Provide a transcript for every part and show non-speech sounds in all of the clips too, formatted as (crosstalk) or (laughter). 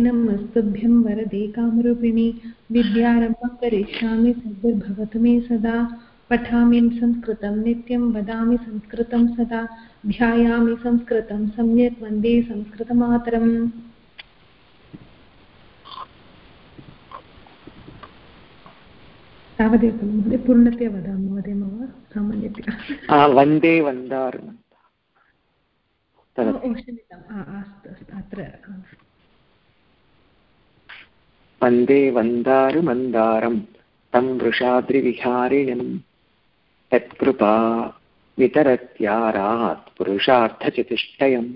नमस्तुभ्यं वरदे कामरूपिणि। विद्यारम्भं करिष्यामि सद्भिर्भवतु मे सदा। पठामि संस्कृतं नित्यं सदा। ध्यायामि संस्कृतं सम्यक्, वंदे संस्कृतमातरम्। तावदेव महोदय, पूर्णतया वदामि अस्तु अत्र वंदे वन्दारुमन्दारं तं वृषाद्रिविहारिणं यत्कृपा वितरत्यारात् पुरुषार्थचतुष्टयम्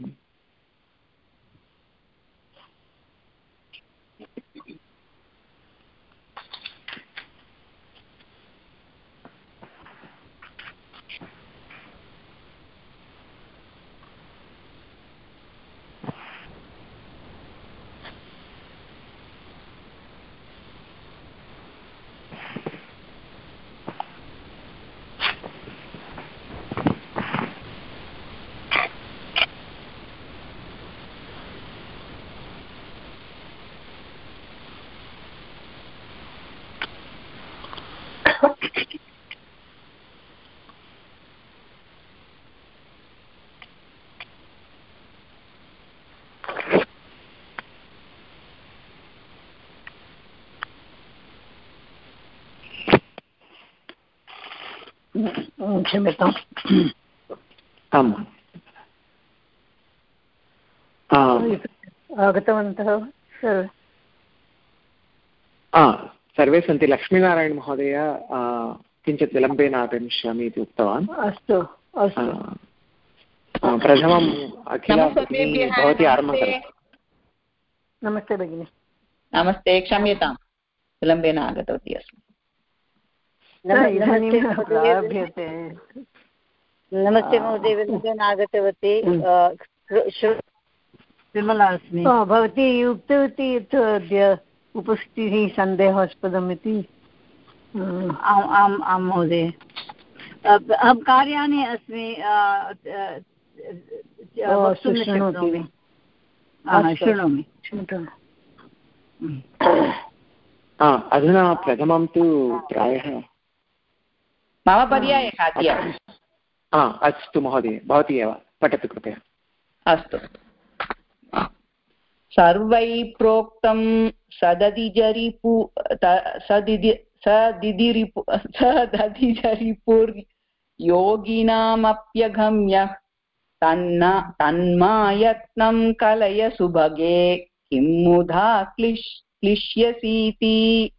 क्षम्यताम् आम् आगतवन्तः सर्वे सन्ति लक्ष्मीनारायणमहोदय किञ्चित् विलम्बेन आगमिष्यामि इति उक्तवान् अस्तु अस्तु. प्रथमम् अखिला भवती आरम्भं करोतु. नमस्ते भगिनि. नमस्ते क्षम्यतां विलम्बेन आगतवती अस्मि. नमस्ते महोदय (laughs) विलम्बेन आगतवती निर्मला अस्मि। भवती उक्तवती यत् अद्य उपस्थितिः सन्देहास्पदम् इति। आम् आम् आं महोदय। अहं कार्याने अस्मि शृणोमि। शृणोमि अधुना प्रथमं तु प्रायः मम पर्यायः अद्य अस्तु महोदय भवती एव पठतु कृपया। अस्तु। सर्वै प्रोक्तं सदधिजरिपु सदिदि सदिदिरिपु सदधिजरिपुर्योगिनामप्यगम्य तन्न तन्मायत्नं कलय सुभगे किं मुधा क्लिश् क्लिश्यसीति।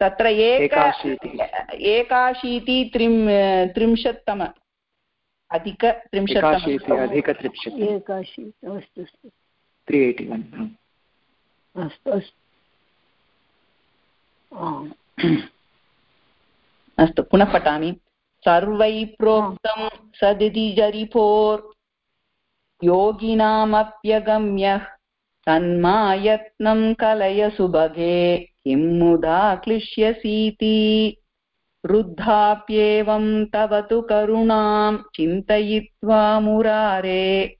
तत्र एक एकाशीति। त्रिं त्रिंशत्तम अधिक अधिकत्रिंशत् एकाशीति अस्तु अस्तु। त्री एय्टि वन् अस्तु। अस्तु अस्तु पुनः पठामि। सर्वै प्रोक्तं सदिति जरिपोर्। योगिनामप्यगम्यः। तन्मायत्नं कलय सुभगे किं मुदा क्लिश्यसीति? रुद्धाप्येवं तव तु करुणां चिन्तयित्वा मुरारे,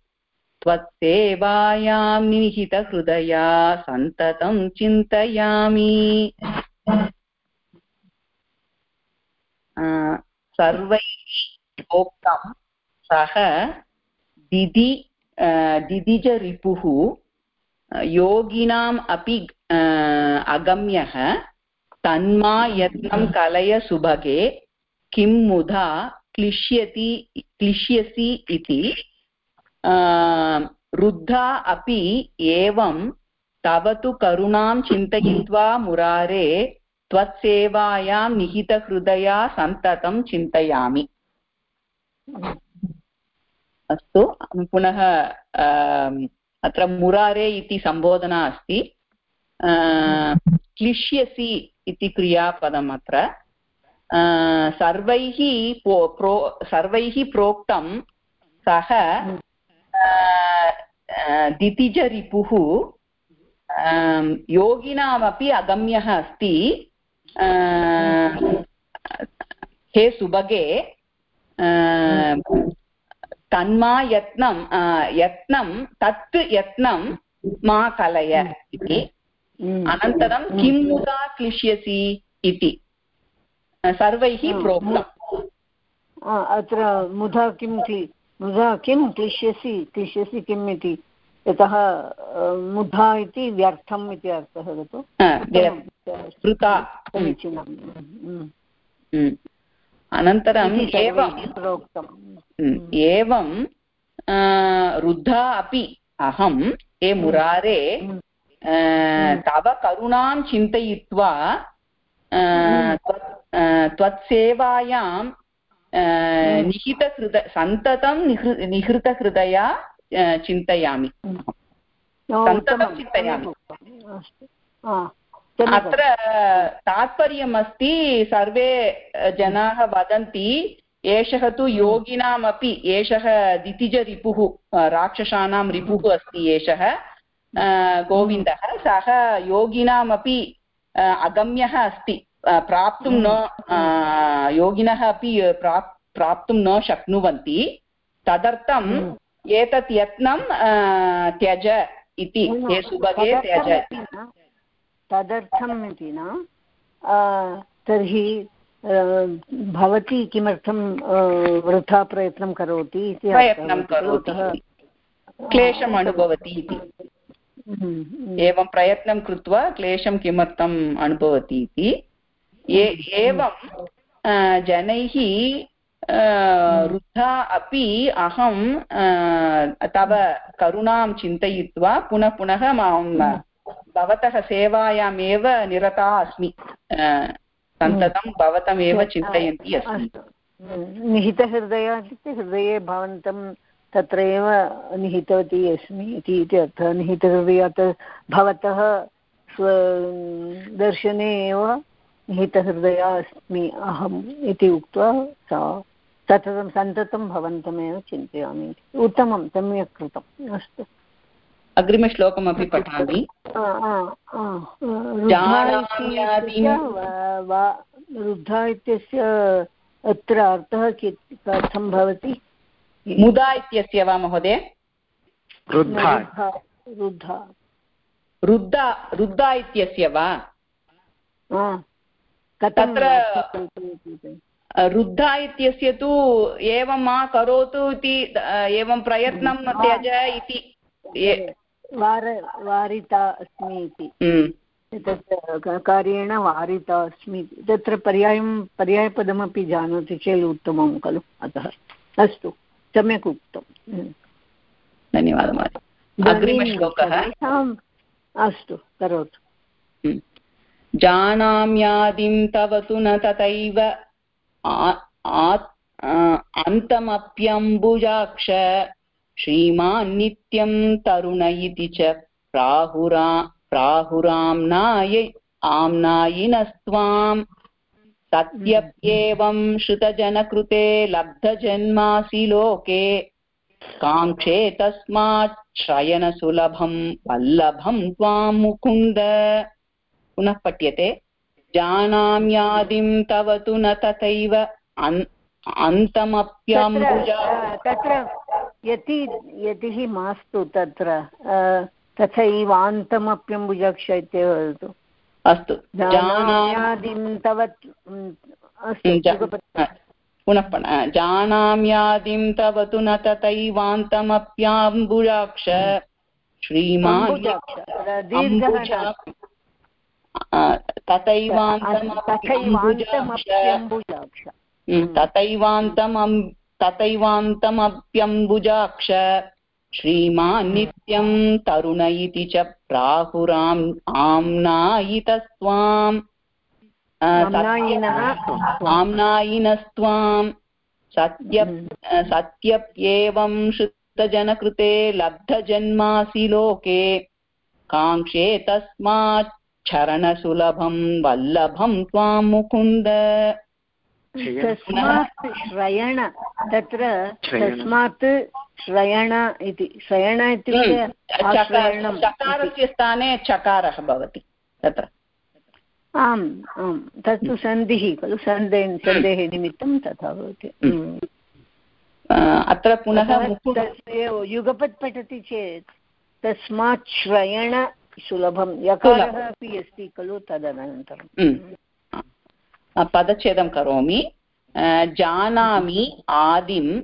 त्वत्सेवायां निहितहृदया सन्ततं चिन्तयामि। सर्वैः प्रोक्तं सः दिदि दिदिजरिपुः योगिनाम् अपि अगम्यः। तन्मा यत्नं कलय सुभगे किं मुधा क्लिश्यति क्लिश्यसि इति रुद्धा अपि एवं तव तु करुणां चिन्तयित्वा मुरारे त्वत्सेवायां निहितहृदया सन्ततं चिन्तयामि। अस्तु पुनः अत्र मुरारे इति सम्बोधना अस्ति। क्लिश्यसि इति क्रियापदम् अत्र। सर्वैः प्रो, सर्वैः प्रोक्तं सः दितिजरिपुः योगिनामपि अगम्यः अस्ति। हे सुभगे तन्मा यत्नं यत्नं तत् यत्नं मा कलय इति। अनन्तरं किं मुदा क्लिश्यसि इति। सर्वैः प्रोक्तम् अत्र मुधा किं क्लि मुधा किं क्लिश्यसि क्लिश्यसि किम् इति? यतः मुधा इति व्यर्थम् इति अर्थः खलु वृथा समीचीनम्। अनन्तरम् एवं एवं रुद्धा अपि अहं हे मुरारे तव करुणां चिन्तयित्वा त्वत्सेवायां निहितहृद सन्ततं निहृ निहृतहृदया चिन्तयामि. सन्ततं चिन्तयामि. अत्र तात्पर्यमस्ति सर्वे जनाः वदन्ति एषः तु योगिनामपि एषः दितिजरिपुः राक्षसानां रिपुः अस्ति एषः गोविन्दः। सः योगिनामपि अगम्यः अस्ति। प्राप्तुं न योगिनः अपि प्राप्तुं न शक्नुवन्ति। तदर्थम् एतत् यत्नं त्यज इति। हे सुभगे त्यज। तदर्थम् इति न? तर्हि भवती किमर्थं वृथा प्रयत्नं करोति। इति क्लेशम् अनुभवति इति। एवं प्रयत्नं कृत्वा क्लेशं किमर्थम् अनुभवति इति। एवं जनैः वृद्धा अपि अहं तव करुणां चिन्तयित्वा पुनः पुनः माँ भवतः सेवायामेव निरता अस्मि. सन्ततं भवतमेव चिन्तयन्ती अस्मि. निहितहृदया इत्युक्ते हृदये भवन्तं तत्र एव निहितवती अस्मि इति इति अर्थः. निहितहृदयात् भवतः स्वदर्शने एव निहितहृदया अस्मि अहम् इति उक्त्वा सा सततं सन्ततं भवन्तमेव चिन्तयामि उत्तमं सम्यक् कृतम्. अस्तु. अग्रिमश्लोकमपि पठामि। रुद्धा इत्यस्य अत्र अर्थः कथं भवति? मुदा इत्यस्य वा महोदय? रुद्धा। रुद्धा। रुद्धा रुद्धा इत्यस्य वा? तत्र रुद्धा इत्यस्य तु एवं मा करोतु इति एवं प्रयत्नं त्यज इति वार वारिता अस्मि इति। तत्र कार्येण वारिता अस्मि। तत्र पर्यायं पर्यायपदमपि जानाति चेत् उत्तमं खलु। अतः अस्तु सम्यक् उक्तम् धन्यवादः महोदय। अग्रिमश्लोकः? अस्तु करोतु। जानाम्यादिं तव तु न तथैव अन्तमप्यम्बुजाक्ष श्रीमान् नित्यं तरुण इति च प्राहुरा प्राहुराम्नाय आम्नायिनस्त्वाम् सत्यप्येवं श्रुतजनकृते लब्धजन्मासि लोके काङ्क्षे तस्मात् शयनसुलभं वल्लभं त्वां मुकुन्द पुनः पठ्यते जानाम्यादिं तव तु न तथैव अन्तमप्यम्बुजा तत्र यति यतिः मास्तु तत्र तथैवान्तमप्यम्बुजाक्ष इत्येव वदतु। अस्तु। जानाम्यादिं तव पुनः पुनः जानाम्यादिं तव तु न तथैवान्तमप्याम्बुजाक्ष श्रीमान् तथैवान्तमप्यम्बुजाक्ष तथैवान्तमं तथैवान्तमप्यम्बुजाक्ष श्रीमान् नित्यं तरुण इति च प्राहुराम् आम्नायितस्त्वाम्। आम्नायिनस्त्वां सत्य सत्यप्येवं श्रुतजनकृते लब्धजन्मासि लोके। काङ्क्षे तस्मात् चरणसुलभं वल्लभं त्वां मुकुन्द। तस्मात् श्रयण तत्र तस्मात् श्रयण इति श्रयण इत्युक्ते चकारस्य स्थाने चकारः भवति तत्र। आम् आम् तत्तु सन्धिः खलु सन्धे सन्धेः निमित्तं तथा भवति। अत्र पुनः युगपत् पठति चेत् तस्मात् श्रयण सुलभं। यकारः अपि अस्ति खलु तदनन्तरं पदच्छेदं करोमि। जानामि आदिं।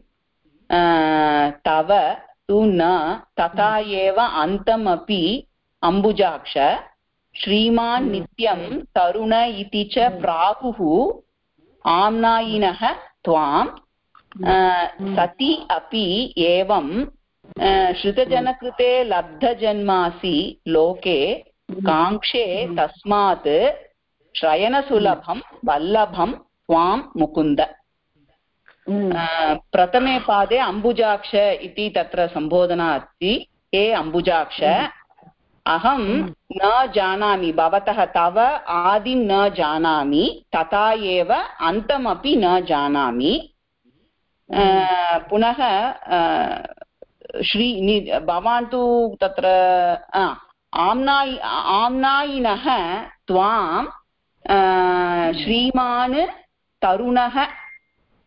तव तु न। तथा एव अन्तमपि अम्बुजाक्ष। श्रीमान् हम्म। नित्यं तरुण इति च प्राहुः। आम्नायिनः त्वां हम्म। सति अपि एवं श्रुतजनकृते लब्धजन्मासि लोके हम्म। काङ्क्षे तस्मात् श्रयणसुलभं वल्लभं त्वां मुकुन्द। प्रथमे पादे अम्बुजाक्ष इति तत्र सम्बोधना अस्ति। हे अम्बुजाक्ष अहं न जानामि भवतः तव आदिं न जानामि तथा एव अन्तमपि न जानामि। पुनः श्री भवान् तु तत्र आम्नायि आम्नायिनः त्वां श्रीमान् तरुणः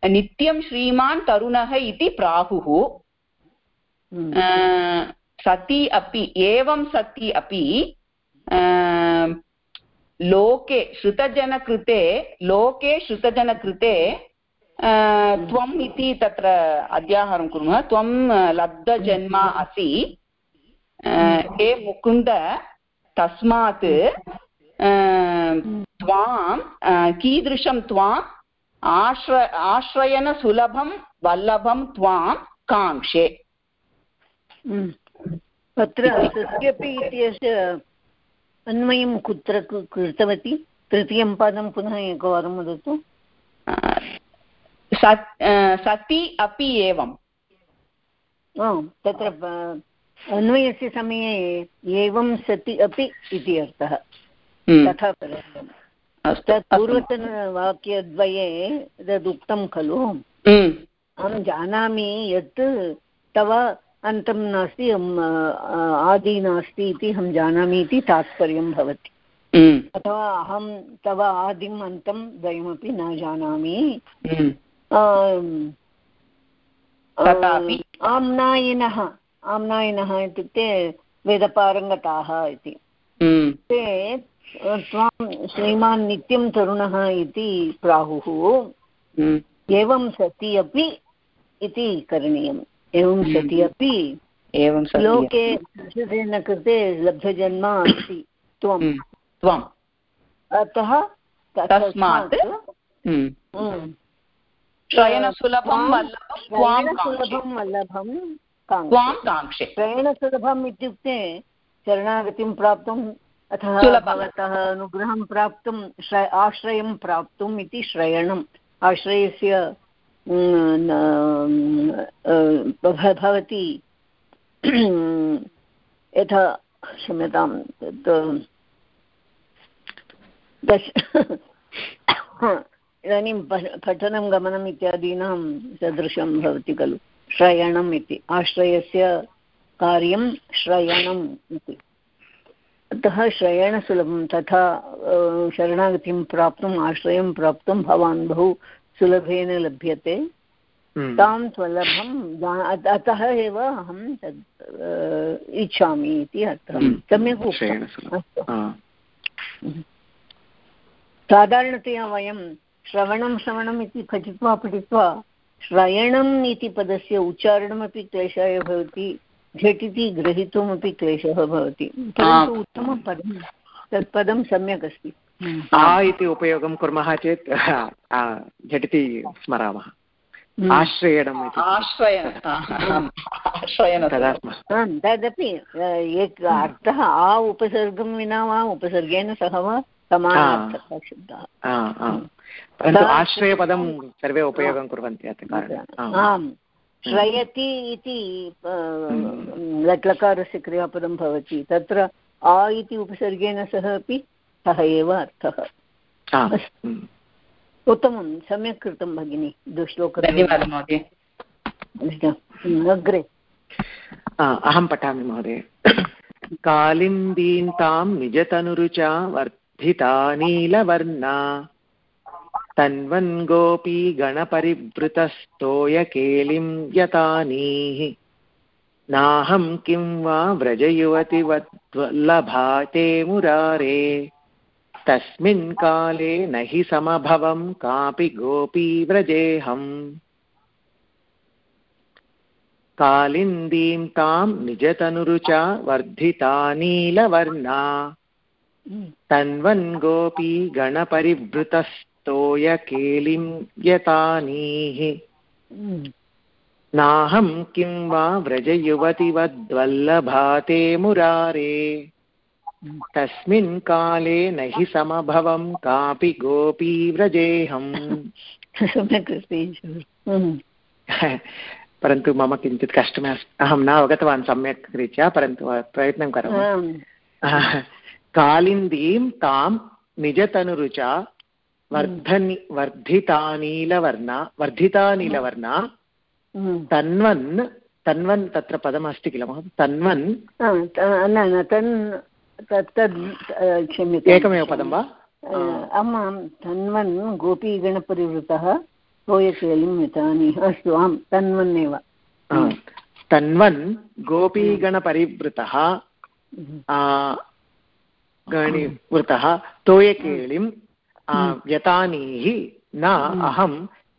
नित्यं श्रीमान् तरुणः इति प्राहुः। हम्म। सति अपि एवं सति अपि लोके श्रुतजनकृते लोके श्रुतजनकृते त्वम् इति तत्र अध्याहारं कुर्मः। त्वं लब्धजन्मा असि। हे मुकुन्द तस्मात् त्वां कीदृशं त्वाम् आश्र आश्रयणसुलभं वल्लभं त्वां काङ्क्षे। तत्र तस्यपि इत्यस्य अन्वयं कुत्र कृतवती? तृतीयं पदं पुनः एकवारं वदतु। सति अपि एवम्। तत्र अन्वयस्य समये एवं सति अपि इति अर्थः। तथा तत् पूर्वतनवाक्यद्वये तदुक्तं खलु हम्म। अहं जानामि यत् तव अन्तं नास्ति आदि नास्ति इति अहं जानामि इति तात्पर्यं भवति हम्म। अथवा अहं तव आदिम् अन्तं द्वयमपि न जानामि हम्म। आम्नायिनः आम्नायिनः इत्युक्ते वेदपारङ्गताः इति। ते त्वां श्रीमान् नित्यं तरुणः इति प्राहुः। एवं सति अपि इति करणीयम्। एवं सति अपि एवं लोके संशोधन कृते लब्धजन्म अस्ति त्वं। हम्म, त्वम् अतः तस्मात् शयनसुलभं वल्लभं वल्लभं शयनसुलभम् इत्युक्ते शरणागतिं प्राप्तुम् अतः भवतः अनुग्रहं प्राप्तुं आश्रयं प्राप्तुम् इति श्रयणम्। आश्रयस्य भवति। (clears throat) यथा क्षम्यतां दश (coughs) इदानीं पठनं गमनम् इत्यादीनां सदृशं भवति खलु। श्रयणम् इति आश्रयस्य कार्यं श्रयणम् इति। अतः श्रयणसुलभं तथा शरणागतिं प्राप्तुम् आश्रयं प्राप्तुं भवान् बहु सुलभेन लभ्यते। हम्म। तां सुलभं अतः एव अहं तद् इच्छामि इति अत्र हम्म। सम्यक् साधारणतया वयं श्रवणं श्रवणम् इति पठित्वा पठित्वा श्रयणम् इति पदस्य उच्चारणमपि क्लेशाय भवति। झटिति ग्रहीतुमपि क्लेशः भवति परन्तु उत्तमं पदं तत् पदं सम्यक् अस्ति। आ इति उपयोगं कुर्मः चेत् (laughs) झटिति स्मरामः। हम्म। आश्रयणम् तदपि एक अर्थः आ उपसर्गं विना वा उपसर्गेण सह वा समानार्थः शब्दः परन्तु आश्रयपदं सर्वे उपयोगं कुर्वन्ति आम्। श्रयति इति लट्लकारस्य क्रियापदं भवति। तत्र आ इति उपसर्गेण सह अपि सः एव अर्थः। हम्म। उत्तमं सम्यक् कृतं भगिनि दुश्लोक अग्रे। अहं पठामि महोदय। कालिन्दीं तां निजतनुरुचा वर्धिता नीलवर्णा। तन्वन् गोपी गणपरिवृतस्तोयकेलिं यतानीः नाहं किं वा व्रजयुवतिवद्वल्लभा ते मुरारे। तस्मिन् काले न हि समभवं कापि गोपी व्रजेऽहम्। कालिन्दीं तां निजतनुरुचा वर्धिता नीलवर्णा। तन्वन् गोपी गणपरिवृतस्तोयकेलिं यतानीः नाहं किं वा व्रजयुवतिवद्वल्लभा ते मुरारे। तस्मिन् काले न हि समभवं कापि गोपी व्रजेऽहम्। (laughs) परन्तु मम किञ्चित् कष्टमस्ति। अहं न अवगतवान् सम्यक् रीत्या परन्तु प्रयत्नं करोमि। (laughs) कालिन्दीं तां निजतनुरुचा वर्धनि वर्धितानीलवर्णा वर्धितानीलवर्णा तन्वन् तन्वन् तत्र पदमस्ति किल महोदय? तन्वन् न न तन् तद् क्षम्यते एकमेव पदं वा? आमां तन्वन् गोपीगणपरिवृतः तोयकेलिं मितानि। अस्तु आं तन्वन्नेव तन्वन् गोपीगणपरिवृतः गणिवृतः तोयकेलिं व्यतानीः न अहं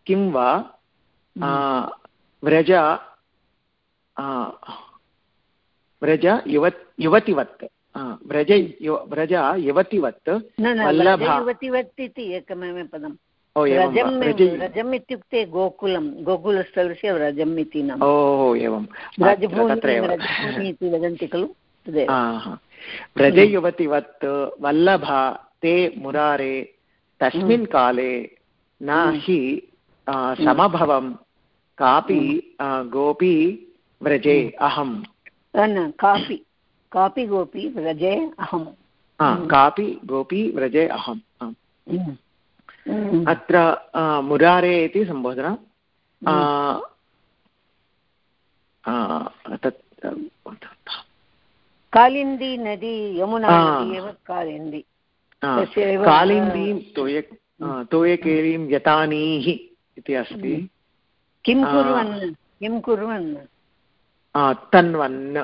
किं वा व्रज व्रज युव युवतिवत् व्रज व्रज युवतिवत् युवतिवत् इति एकमेव पदम्। व्रजम् इत्युक्ते गोकुलं गोकुलस्थलस्य व्रजम् इति नाम। ओ एवं। इति वदन्ति खलु? व्रजयुवतिवत् वल्लभा ते मुरारे तस्मिन् काले न हि समभवं कापि गोपी व्रजे अहम्। न कापि कापि गोपी व्रजे अहम्। कापि गोपी व्रजे अहम्। अत्र मुरारे इति सम्बोधना। तत् कालिन्दी नदी यमुना नदी एव कालिन्दी। कालिन्दीं तोय तोयकेलीं यतानीः इति अस्ति। किं कुर्वन्? किं कुर्वन्? तन्वन्।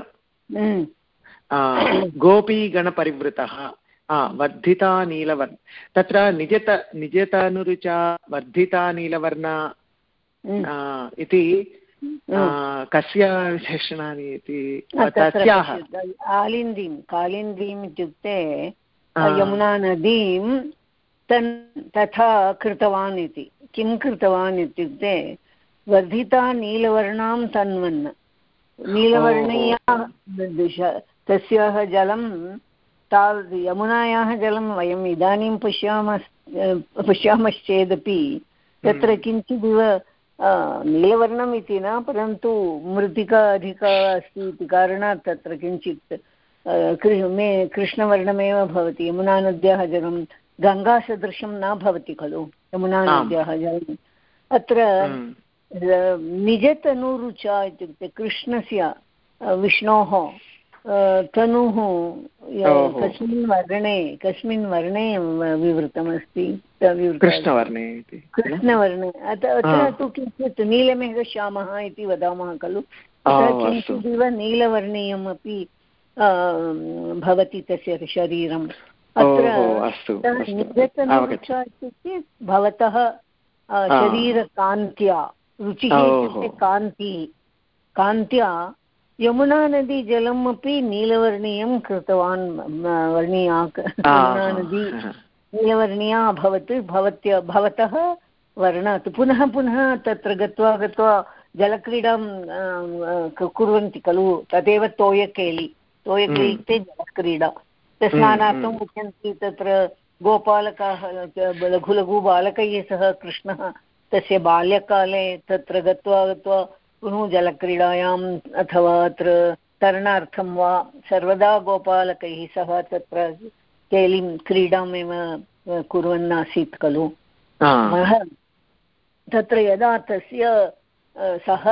गोपीगणपरिवृतः। वर्धिता नीलवर्ण तत्र निजत निजतनुरुचा वर्धिता नीलवर्णा। इति कस्य विशेषणानि इति तस्याः। आलिन्दीं कालिन्दीम् इत्युक्ते यमुना नदीं तन् तथा कृतवान् इति। किं कृतवान् इत्युक्ते वर्धिता नीलवर्णां तन्वन्। नीलवर्णीया तस्याः जलं तावद् यमुनायाः जलं वयम् इदानीं पश्यामः पश्यामश्चेदपि तत्र किञ्चिदिव नीलवर्णम् इति न परन्तु मृत्तिका अधिका अस्ति इति कारणात् तत्र किञ्चित् मे कृष्णवर्णमेव भवति यमुनानद्याः जलं गङ्गासदृशं न भवति खलु यमुनानद्याः जलम्। अत्र निजतनुरुचा इत्युक्ते कृष्णस्य विष्णोः तनुः कस्मिन् वर्णे कस्मिन् वर्णे विवृतमस्ति कृष्णवर्णे कृष्णवर्णे अत्र तु किञ्चित् नीलमेघश्यामः इति वदामः खलु। किञ्चिदिव नीलवर्णीयमपि भवति तस्य शरीरम्। अत्र निजतनुरुचा इत्युक्ते भवतः शरीरकान्त्या रुचिः इत्युक्ते कान्तिः। कान्त्या यमुनानदीजलम् अपि नीलवर्णीयं कृतवान् वर्णीया यमुनानदी नीलवर्णीया अभवत् भवत्य भवतः वर्णात् पुनः पुनः तत्र गत्वा गत्वा जलक्रीडां कुर्वन्ति खलु। तदेव तोयकेलि। तोयकेलि इत्युक्ते जलक्रीडा स्नानार्थं गच्छन्ति तत्र गोपालकाः लघु लघु बालकैः सह कृष्णः तस्य बाल्यकाले तत्र गत्वा गत्वा पुनः जलक्रीडायाम् अथवा अत्र तरणार्थं वा सर्वदा गोपालकैः सह तत्र केलिं क्रीडामेव कुर्वन् आसीत् खलु। तत्र यदा तस्य सः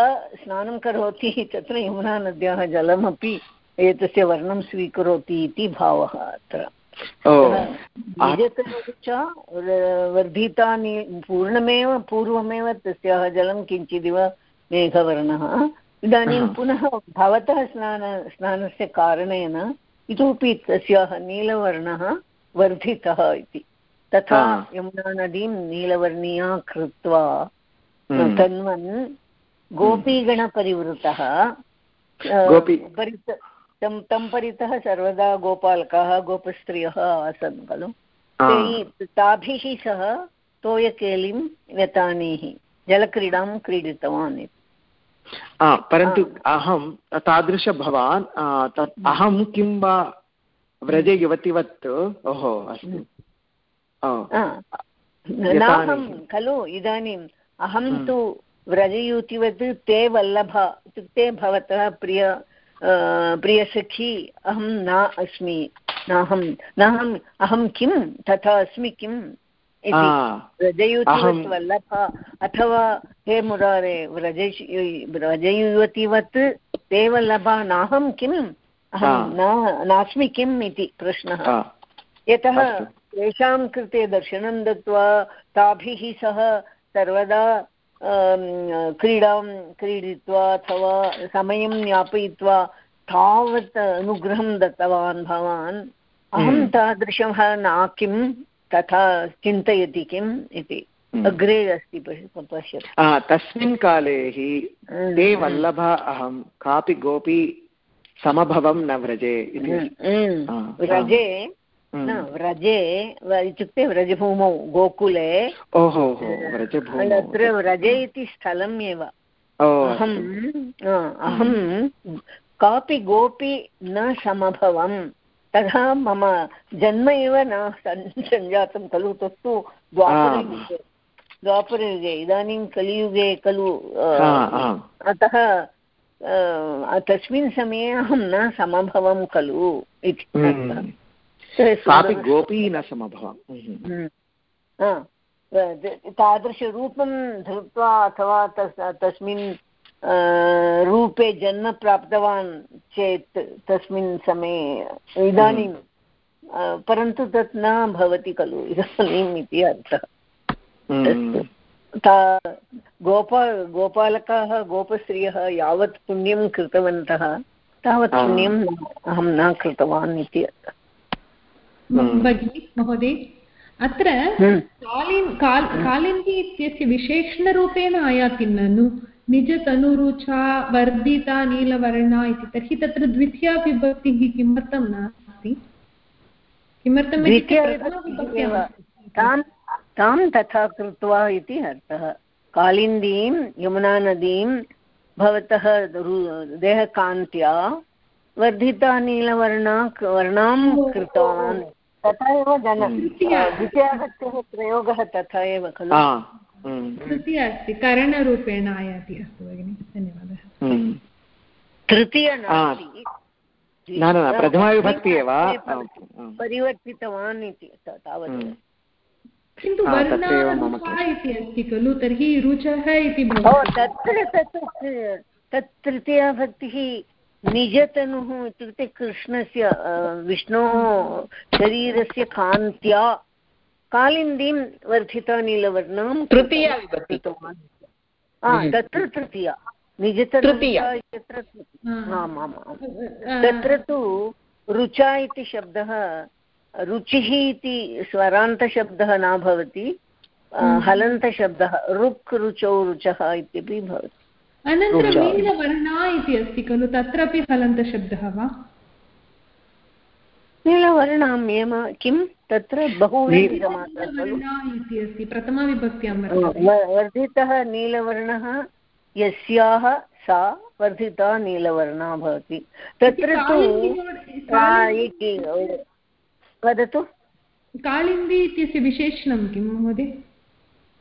स्नानं करोति तत्र यमुनानद्याः जलमपि एतस्य वर्णं स्वीकरोति इति भावः अत्र। वर्धितानि पूर्णमेव पूर्वमेव तस्याः जलं किञ्चिदिव मेघवर्णः। इदानीं पुनः भवतः स्नान स्नानस्य कारणेन इतोपि तस्याः नीलवर्णः वर्धितः इति। तथा यमुनानदीं नीलवर्णीया कृत्वा हम्म। तन्वन् गोपीगणपरिवृतः तं तं परितः सर्वदा गोपालकाः गोपस्त्रियः आसन् खलु। ताभिः सह तोयकेलिं व्यतानीः जलक्रीडां क्रीडितवान् इति। परन्तु अहं तादृश भवान् तत् अहं किं वा व्रजे युवतिवत् ओहो अस्तु। नाहं खलु इदानीम् अहं हम्म। तु व्रजयुतिवत् ते वल्लभ इत्युक्ते भवतः प्रिय प्रियसखी अहं न अस्मि नाहं नाहं अहं किं तथा अस्मि किम् वल्लभ अथवा हे मुरारे व्रज व्रजयुवतिवत् ते वल्लभा नाहं किम् अहं नास्मि किम् इति प्रश्नः। यतः तेषां कृते दर्शनं दत्त्वा ताभिः सह सर्वदा क्रीडां क्रीडित्वा अथवा समयं यापयित्वा तावत् अनुग्रहं दत्तवान् भवान्। अहं हम्म। तादृशः न किं तथा चिन्तयति किम् इति। हम्म। अग्रे अस्ति पश्यतु। तस्मिन् काले हि हम्म। ते वल्लभ अहं कापि गोपी समभवं न व्रजे व्रजे व्रजे इत्युक्ते व्रजभूमौ गोकुले ओहो अत्र व्रजे इति स्थलम् एव अहम् अहं कापि गोपि न समभवम् तथा मम जन्म एव न सञ्जातं खलु तत्तु द्वापरयुगे द्वापरयुगे इदानीं कलियुगे खलु अतः तस्मिन् समये अहं न समभवं खलु इति। सापि गोपी न समभवम्। हम्म। तादृशरूपं धृत्वा अथवा तस् तस्मिन् रूपे जन्म प्राप्तवान् चेत् तस्मिन् समये इदानीं परन्तु तत् न भवति खलु इदानीम् इति अर्थः। हम्म। गोपा गोपालकाः गोपस्त्रियः यावत् पुण्यं कृतवन्तः तावत् पुण्यम् अहं न कृतवान् इति अर्थः। भगिनि महोदय अत्र हम्म। कालिन् काल् कालिन्दी इत्यस्य विशेषणरूपेण आयाति ननु। निजतनुरुचा वर्धिता नीलवर्णा इति। तर्हि तत्र द्वितीया विभक्तिः किमर्थं नास्ति? किमर्थं तां तथा कृत्वा इति अर्थः। कालिन्दीं यमुनानदीं भवतः देहकान्त्या वर्धिता नीलवर्णा वर्णां कृतवान्। तथा एव जन द्वितीयाभक्तेः प्रयोगः तथा एव खलु? तृतीया अस्ति करणरूपेण आयाति अस्तु भगिनि धन्यवादः। तृतीय न न प्रथमाविभक्ति एव। परिवर्तितवान् इति तावत् किन्तु इति अस्ति खलु तर्हि रुचः इति तत्र तत् तत् तृतीया निजतनुः इत्युक्ते कृष्णस्य विष्णोः शरीरस्य कान्त्या कालिन्दीं वर्धिता नीलवर्णां तृतीया हम्म। तत्र तृतीया। निजतृतीया इत्यत्र आमाम् तत्र तु रुचा इति शब्दः रुचिः इति स्वरान्तशब्दः न भवति हम्म। हलन्तशब्दः रुक् रुचौ रुचः इत्यपि भवति। अनन्तरं नीलवर्णा इति अस्ति खलु? तत्रापि हलन्तशब्दः वा? नीलवर्णाम् किं? तत्र बहु इति अस्ति प्रथमाविभक्त्यां वर्धितः नीलवर्णः यस्याः सा वर्धिता नीलवर्णा भवति। तत्र तु वदतु। कालिन्दी इत्यस्य विशेषणं किं महोदय?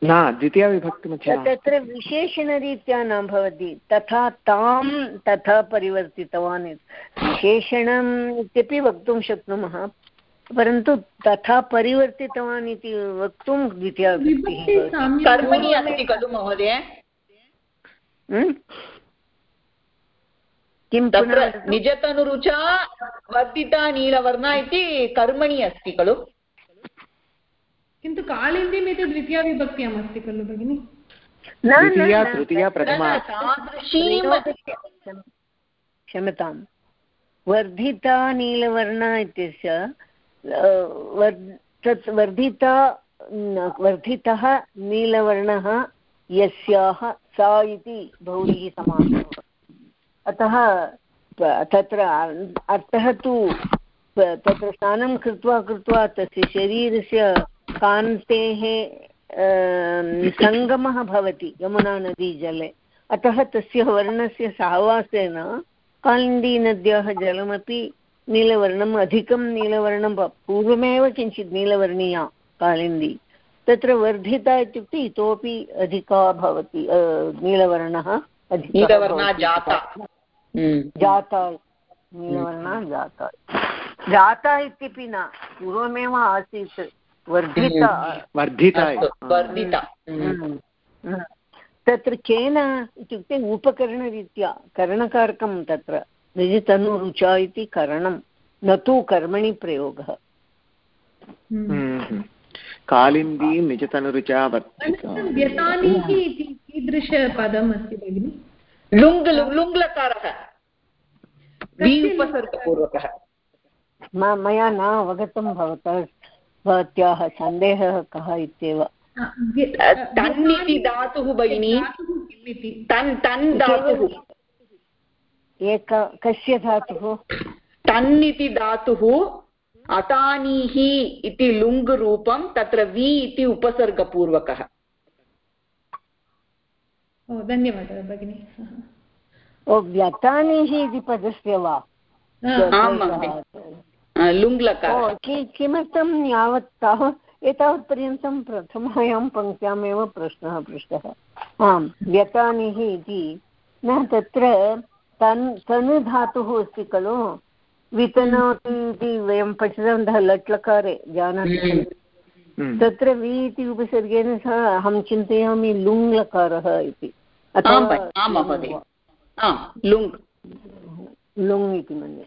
न द्वितीयाविभक्तिमध्ये तत्र विशेषणरीत्या न भवति तथा तां तथा परिवर्तितवान् विशेषणम् इत्यपि वक्तुं शक्नुमः परन्तु तथा परिवर्तितवान् इति वक्तुं द्वितीयाविभक्तिः कर्मणि अस्ति खलु महोदय? किं तत्र निजतनुरुचा वर्धिता नीलवर्णा इति कर्मणि अस्ति खलु। किन्तु कालिन्दीम् इति द्वितीया विभक्त्याम् अस्ति खलु भगिनि? द्वितीया तृतीया प्रथमा। तादृशीं क्षम्यतां वर्धिता नीलवर्ण इत्यस्य तत् वर्धिता वर्धितः नीलवर्णः यस्याः सा इति बहुव्रीः समासः। अतः तत्र अर्थः तु तत्र स्नानं कृत्वा कृत्वा तस्य शरीरस्य कान्तेः सङ्गमः भवति यमुनानदीजले। अतः तस्य वर्णस्य सहवासेन कालिन्दीनद्याः जलमपि नीलवर्णम् अधिकं नीलवर्णं पूर्वमेव किञ्चित् नीलवर्णीया कालिन्दी। तत्र वर्धिता इत्युक्ते इतोपि अधिका भवति नीलवर्णः नीलवर्णा जाता। जाता नीलवर्णा जाता। जाता इत्यपि न पूर्वमेव आसीत्। वर्धिता। वर्धिता वर्धिता। तत्र केन इत्युक्ते उपकरणरीत्या करणकारकं तत्र निजतनुरुचा इति करणं न तु कर्मणि प्रयोगः। कालिन्दी निजतनुरुचा व्यतानीः इति कीदृशपदम् अस्ति भगिनि? लुङ् लुङ्लकारः उपसर्गपूर्वकः मया न अवगतं भवतः। भवत्याः सन्देहः कः इत्येव? तन् इति धातुः भगिनि। तन् तन् धातुः। एक कस्य धातुः? तन् इति धातुः अतानीः इति लुङ् रूपं तत्र वि इति उपसर्गपूर्वकः। धन्यवादः भगिनि। ओ व्यतानीः इति पदस्य वा? लुङ्लकार किमर्थं यावत् तावत् एतावत्पर्यन्तं प्रथमायां पङ्क्त्यामेव प्रश्नः पृष्टः आम् व्यतानिः इति न तत्र तन् तन् धातुः अस्ति खलु वितनोति इति वयं पठितवन्तः लट्लकारे जानाति तत्र वि इति उपसर्गेण सह अहं चिन्तयामि लुङ्लकारः इति लुङ् लुङ् इति मन्ये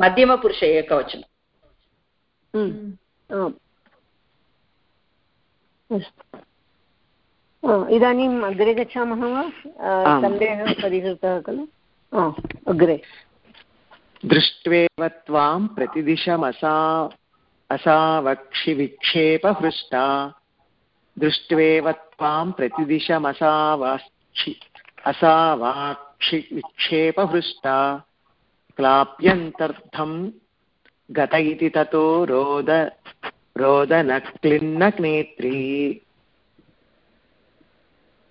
मध्यमपुरुष एकवचनम् अस्तु इदानीम् अग्रे गच्छामः वा सन्देहः परिहृतः खलु अग्रे दृष्ट्वेव त्वां प्रतिदिशमसा असावक्षिविक्षेपहृष्टा दृष्ट्वेव त्वां प्रतिदिशमसावाक्षि असावाक्षिविक्षेपहृष्टा क्लाप्यन्तर्थं गत इति ततो रोद रोदनक्लिन्ननेत्री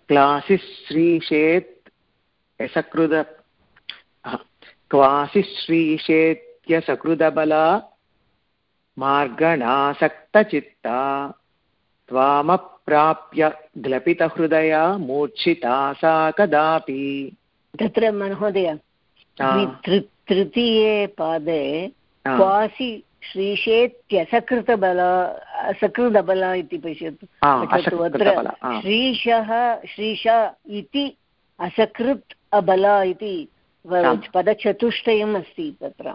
क्लासिश्रीषेत् यसकृद क्वासिश्रीषेत्यसकृदबला मार्गणासक्तचित्ता। त्वामप्राप्य ग्लपितहृदया मूर्छिता सा कदापि। तत्र महोदय तृतीये पादे क्वासि श्रीषेत्यसकृतबल असकृतबल इति पश्यतु। पठतु अत्र श्रीशः श्रीश इति असकृत् अबल इति पदचतुष्टयम् अस्ति तत्र।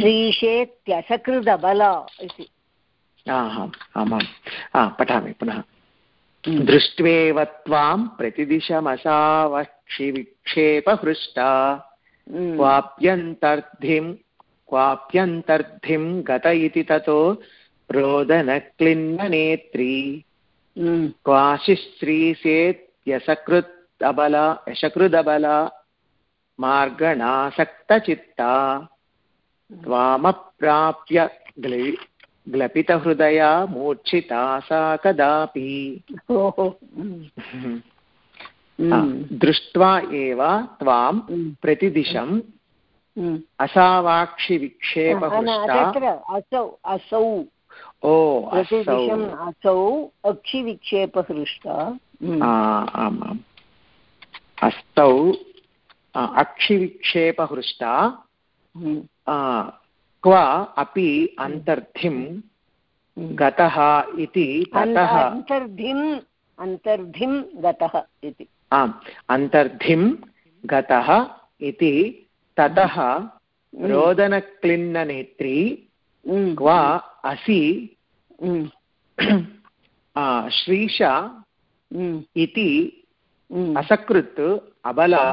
श्रीषेत्यसकृदबल इति। आमाम्। पठामि पुनः। दृष्ट्वेव त्वां प्रतिदिशमसावक्षिविक्षेपहृष्टा क्वाप्यन्तर्धिं क्वाप्यन्तर्धिं गत इति ततो रोदनक्लिन्ननेत्री। क्वाशिस्त्रीसेत्यसकृत् अबला यशकृदबला मार्गणासक्तचित्ता। त्वामप्राप्य ग्लि ग्लपितहृदया मूर्छिता सा कदापि। दृष्ट्वा एव त्वां प्रतिदिशं असावाक्षिविक्षेपहृष्टा असौ असौ। ओ प्रतिदिशम् असौ। अक्षिविक्षेपहृष्टा आम् आम् अस्तौ अक्षिविक्षेपहृष्टा क्व अपि अन्तर्धिं गतः इति ततः। अन्तर्धिम् अन्तर्धिं गतः इति। आम् अन्तर्धिं गतः इति ततः रोदनक्लिन्ननेत्री क्वा असि श्रीश इति असकृत् अबला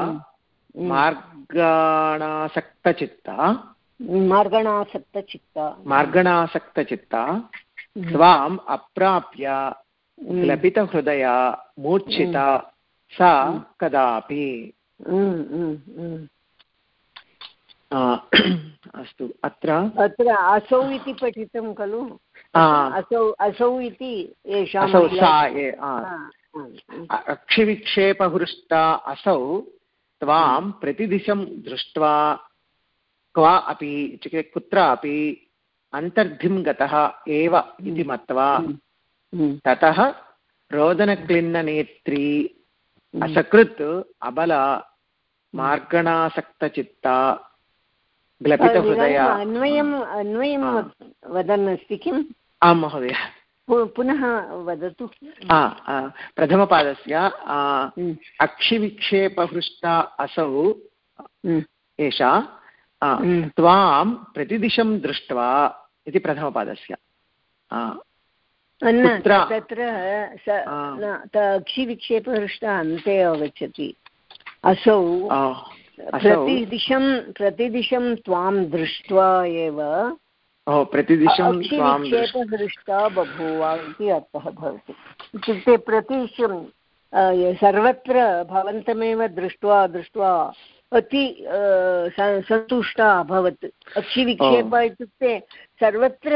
मार्गाणासक्तचित्ता। मार्गणासक्तचित्ता। मार्गणासक्तचित्ता त्वाम् अप्राप्य ग्लपितहृदया मूर्छिता सा कदापि। अस्तु अत्र? अत्र असौ इति पठितं खलु? असौ असौ इति असौ सा अक्षिविक्षेपहृष्टा असौ त्वां प्रतिदिशं दृष्ट्वा क्वा अपि इत्युक्ते कुत्रापि अन्तर्धिं गतः एव इति मत्वा ततः रोदनक्लिन्ननेत्री असकृत् अबल मार्गणासक्तचित्ता ग्लपितहृदया. अन्वयम् अन्वयं वदन् अस्ति किम्? आं महोदय. पुनः वदतु. प्रथमपादस्य अक्षिविक्षेपहृष्टा असौ एषा त्वां प्रतिदिशं दृष्ट्वा इति प्रथमपादस्य. तत्र अक्षिविक्षेपहृष्टा अन्ते आगच्छति असौ प्रतिदिशं प्रतिदिशं त्वां दृष्ट्वा एव प्रतिदिशं क्षेपदृष्टा बभूव इति अर्थः भवति। इत्युक्ते प्रतिदिशं सर्वत्र भवन्तमेव दृष्ट्वा दृष्ट्वा अति सन्तुष्टा अभवत्। अक्षिविक्षेप इत्युक्ते सर्वत्र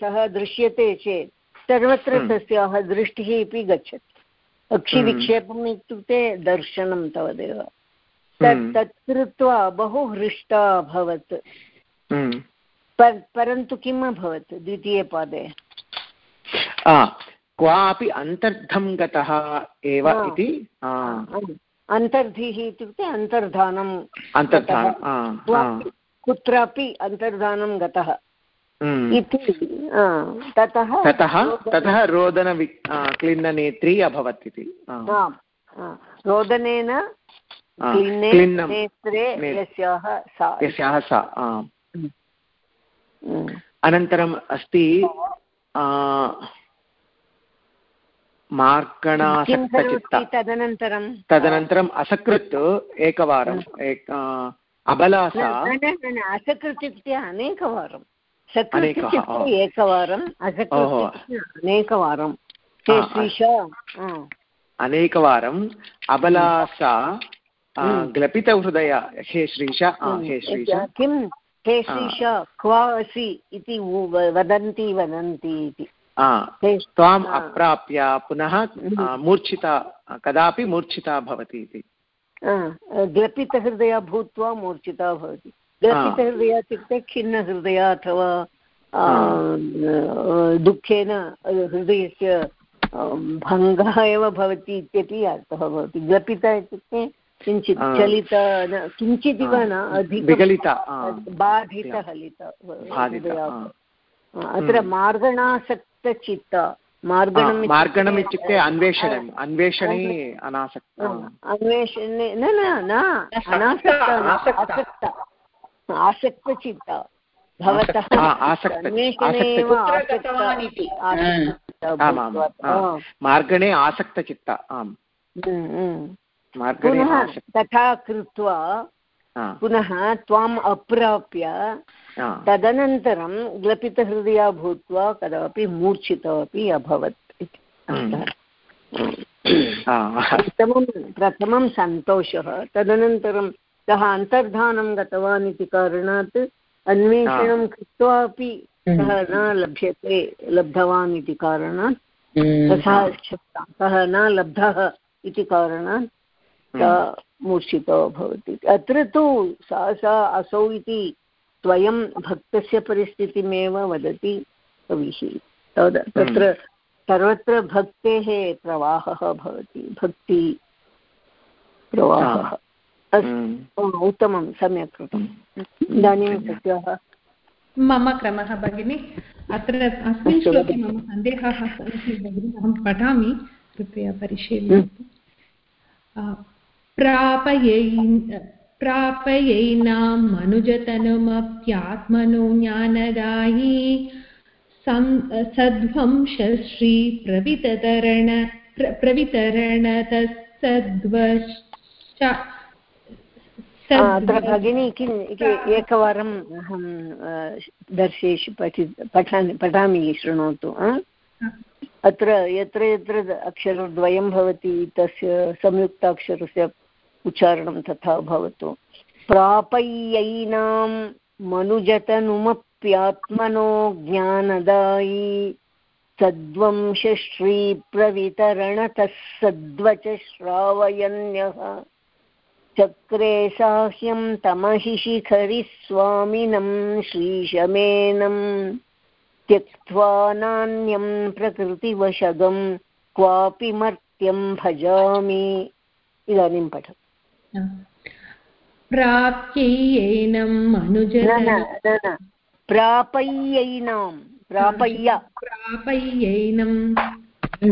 सः दृश्यते चेत्। सर्वत्र हम्म। तस्याः दृष्टिः अपि गच्छति। अक्षिविक्षेपम् इत्युक्ते दर्शनं तावदेव। तत् हम्म। तत् कृत्वा बहु हृष्टा अभवत्। हम्म। परन्तु किम् अभवत् द्वितीयपादे? क्वापि अन्तर्धं गतः एव इति अन्तर्धिः इत्युक्ते अन्तर्धानं कुत्रापि अन्तर्धानं गतः। हम्म। इति ततः ततः ततः रोदन क्लिन्ननेत्री अभवत् इति. रोदनेन नेत्रे यस्याः सा यस्याः सा अनन्तरम् अस्ति मार्गणासक्तचित्ता तदनन्तरं? तदनन्तरम् असकृत् एकवारम् एक अबलासा असकृत् इत्युक्ते अनेकवारं। एकवारम् अनेकवारं। अनेकवारम् अबलासा ग्लपितहृदया हे श्रीश हे श्रीश। किं? हे श्रीश क्वा असि इति वदन्ति वदन्ति इति। त्वाम् अप्राप्य पुनः मूर्छिता कदापि मूर्छिता भवति इति। ग्लपितहृदया भूत्वा मूर्छिता भवति। ग्लपितहृदया इत्युक्ते खिन्नहृदया अथवा दुःखेन हृदयस्य भङ्गः एव भवति इत्यपि अर्थः भवति. ग्लपिता इत्युक्ते किञ्चित् चलित किञ्चिदिव न अधिकलित बाधितहलित अत्र मार्गणासक्तचित्त मार्गणं मार्गणम् इत्युक्ते अन्वेषणम् अन्वेषणे अनासक्त अन्वेषणे न न न अनासक्त आसक्तचित्त। भवतः मार्गणे आसक्तचित्त आम्। पुनः तथा कृत्वा पुनः त्वाम् अप्राप्य तदनन्तरं ग्लपितहृदया भूत्वा कदापि मूर्छिता अपि अभवत् इति। प्रथमं प्रथमं सन्तोषः तदनन्तरं सः अन्तर्धानं गतवान् इति कारणात् अन्वेषणं कृत्वा अपि सः न लभ्यते लब्धवान् इति कारणात् सः सः न लब्धः इति कारणात् सा मूर्छितो भवति। अत्र तु सा सा असौ इति स्वयं भक्तस्य परिस्थितिमेव वदति कविः। तत्र सर्वत्र भक्तेः प्रवाहः भवति भक्ति प्रवाहः। अस्तु उत्तमं सम्यक् कृतम् इदानीं सद्यः मम क्रमः भगिनि। अत्र अस्मिन् श्लोके मम सन्देहाः सन्ति भगिनि अहं पठामि कृपया परिशीलयतु। प्रापयै प्रापयैनां मनुजतनुमप्यात्मनो ज्ञानदायी सद्वंशश्री प्रवितरण प्रवितरणतसद्वश्च अत्र भगिनी किम् एकवारम् अहं दर्शयिष्य पठि पठामि पठामि शृणोतु अत्र यत्र यत्र अक्षरद्वयं भवति तस्य संयुक्ताक्षरस्य उच्चारणं तथा भवतु। प्रापय्यैनां मनुजतनुमप्यात्मनो ज्ञानदायी सद्वंशश्रीप्रवितरणतः सद्वच श्रावयन्यः चक्रे साह्यं तमहिशिखरि स्वामिनं श्रीशमेनं त्यक्त्वा नान्यं प्रकृतिवशगं क्वापि मर्त्यं भजामि। इदानीं पठ प्राप्यैनम् अनुज प्रापय्यैनां प्रापय्य प्रापय्यैनम्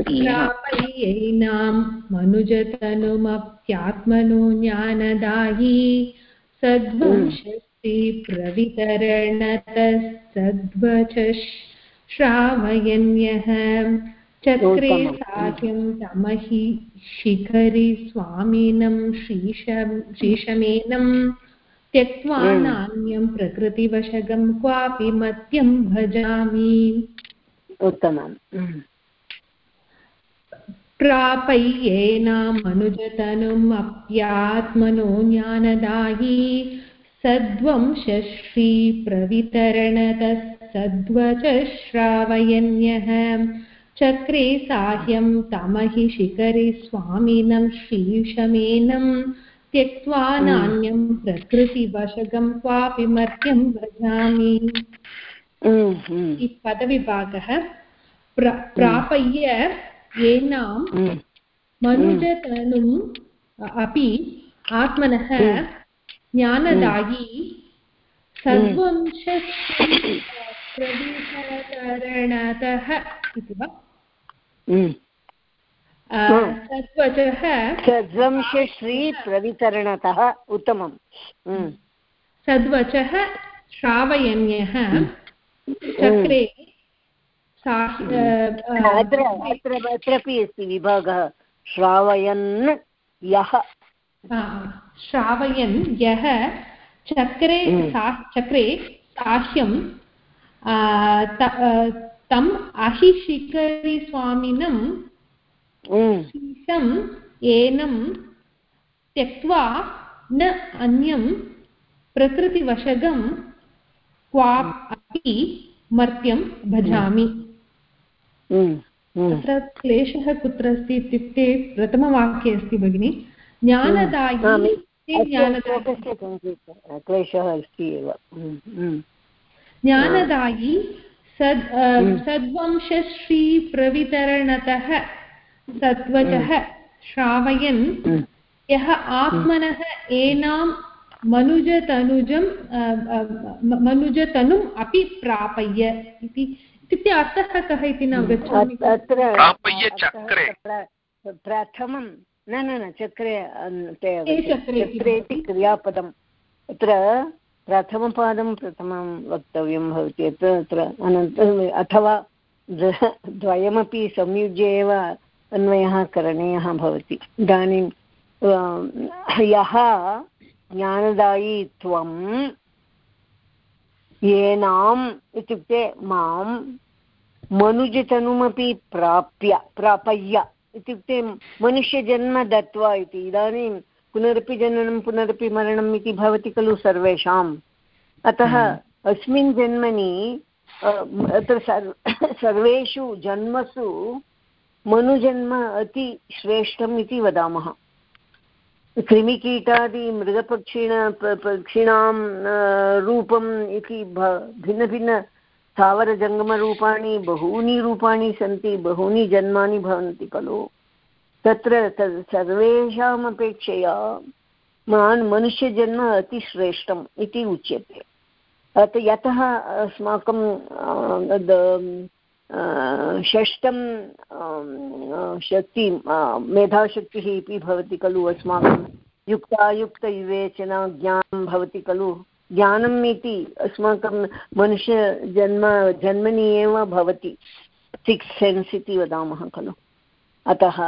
प्रापय्यैनां मनुजतनुमप्यात्मनो ज्ञानदायी। सद्वंशस्ति प्रवितरणतः श्रावयन्यः चक्रे साह्यं तमहि शिखरि स्वामिनं श्रीशमेनं। त्यक्त्वा नान्यं प्रकृतिवशगं क्वापि मत्यं भजामि। उत्तमम्। प्रापय्येनामनुजतनुमप्यात्मनो ज्ञानदायी सद्वंशश्रीप्रवितरणतः सद्वच श्रावयन्यः चक्रे साह्यं तमहि शिखरि स्वामिनं श्रीशमेनं त्यक्त्वा नान्यं प्रकृतिवशगं क्वापि मर्त्यं भजामि पदविभागः प्रापय्य येनां मनुजतनुम् अपि आत्मनः ज्ञानदायी सर्वंशरणतः इति वा? सद्वचः सद्वंशश्रीप्रवितरणतः उत्तमं सद्वचः श्रावयन्यः चक्रे अत्र अत्र अत्रापि अस्ति विभागः। श्रावयन् यः। श्रावयन् यः चक्रे चक्रे साह्यं तम् अहिशिखरिस्वामिनं शीशम् एनं त्यक्त्वा न अन्यं प्रकृतिवशगं क्वापि मर्त्यं भजामि। तत्र क्लेशः कुत्र अस्ति इत्युक्ते प्रथमवाक्ये अस्ति भगिनि ज्ञानदायी क्लेशः अस्ति एव। ज्ञानदायी सद् सद्वंशश्रीप्रवितरणतः सत्वचः श्रावयन् यः आत्मनः एनां मनुजतनुजं मनुजतनुम् अपि प्रापय्य इति इत्युक्ते अर्थः कः इति न अवगच्छामि प्रथमं न न न चक्रे चक्रे इति क्रियापदम्। अत्र प्रथमपादं प्रथमं वक्तव्यं भवति। यत् अत्र अनन्तरम् अथवा द्वयमपि संयुज्य एव अन्वयः करणीयः भवति। इदानीं यः ज्ञानदायी त्वं येनाम् इत्युक्ते माँ मनुजतनुमपि प्राप्य प्रापय्य। इत्युक्ते मनुष्यजन्म दत्वा इति। इदानीं पुनरपि जननं पुनरपि मरणम् इति भवति खलु सर्वेषाम् अतः अस्मिन् जन्मनि अत्र (coughs) सर्वेषु जन्मसु मनुजन्म अतिश्रेष्ठम् इति वदामः। कृमिकीटादि मृगपक्षिण पक्षिणां रूपम् इति भिन्नभिन्न स्थावरजङ्गमरूपाणि बहूनि रूपाणि सन्ति, बहूनि जन्मानि भवन्ति खलु। तत्र सर्वेषाम् अपेक्षया मान् मनुष्यजन्म अतिश्रेष्ठम् इति उच्यते। अत यतः अस्माकं षष्ठं शक्ति मेधाशक्तिः इति भवति खलु अस्माकं युक्तायुक्तविवेचना ज्ञानं भवति खलु। ज्ञानम् इति अस्माकं मनुष्यजन्म जन्मनि एव भवति। सिक्स् सेन्स् इति वदामः खलु। अतः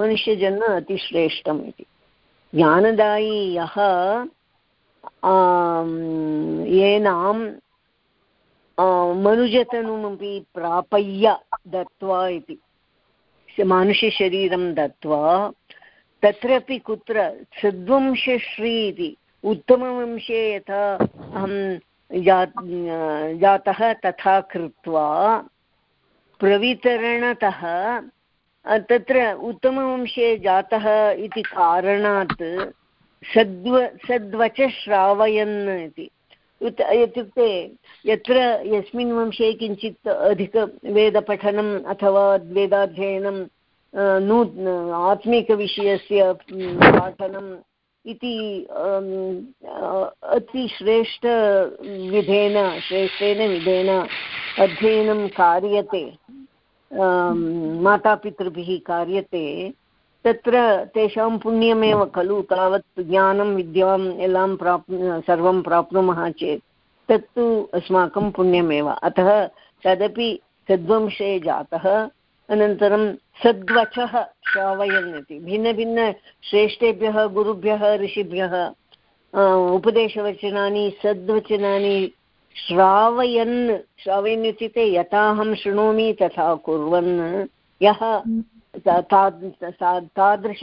मनुष्यजन्म अतिश्रेष्ठम् इति। ज्ञानदायी यः येनां मनुजतनुमपि प्रापय्य दत्त्वा इति मानुष्यशरीरं दत्त्वा तत्रापि कुत्र सद्वंशश्री इति उत्तमवंशे यथा अहं जातः तथा कृत्वा प्रवितरणतः तत्र उत्तमवंशे जातः इति कारणात् सद्व सद्वच इति इत्युक्ते यत्र यस्मिन् वंशे किञ्चित् अधिकवेदपठनम् अथवा वेदाध्ययनं नू, आत्मीकविषयस्य पाठनम् इति अतिश्रेष्ठविधेन श्रेष्ठेन विधेन अध्ययनं कार्यते मातापितृभिः कार्यते तत्र तेषां पुण्यमेव खलु तावत् ज्ञानं, विद्याम् एलां प्राप् सर्वं प्राप्नुमः चेत्। तत्तु अस्माकं पुण्यमेव। अतः तदपि सद्वंशे जातः, अनन्तरं सद्वचः श्रावयन् इति भिन्नभिन्नश्रेष्ठेभ्यः गुरुभ्यः, ऋषिभ्यः उपदेशवचनानि, सद्वचनानि श्रावयन्। श्रावयन् इत्युक्ते यथा अहं शृणोमि तथा कुर्वन्। यः तादृश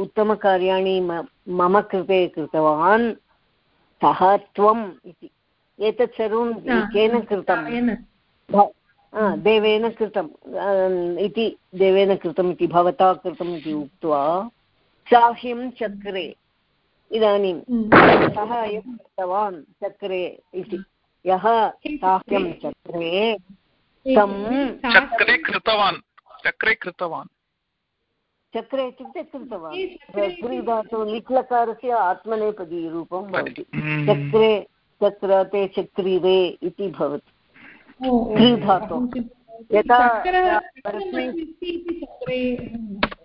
उत्तमकार्याणि मम कृते कृतवान् सः त्वम् इति। एतत् सर्वं केन कृतं। देवेन कृतम् इति देवेन कृतम् इति भवता कृतम् इति उक्त्वा साह्यं चक्रे। इदानीं सः यत् कृतवान् चक्रे इति। यः साह्यं चक्रे तं चक्रे कृतवान्। चक्रे कृतवान् चक्रे इत्युक्ते कृतवान् धातु लिट्लकारस्य आत्मनेपदीरूपं भवति चक्रे चक्र ते चक्रिरे इति भवति क्रीधातु यथा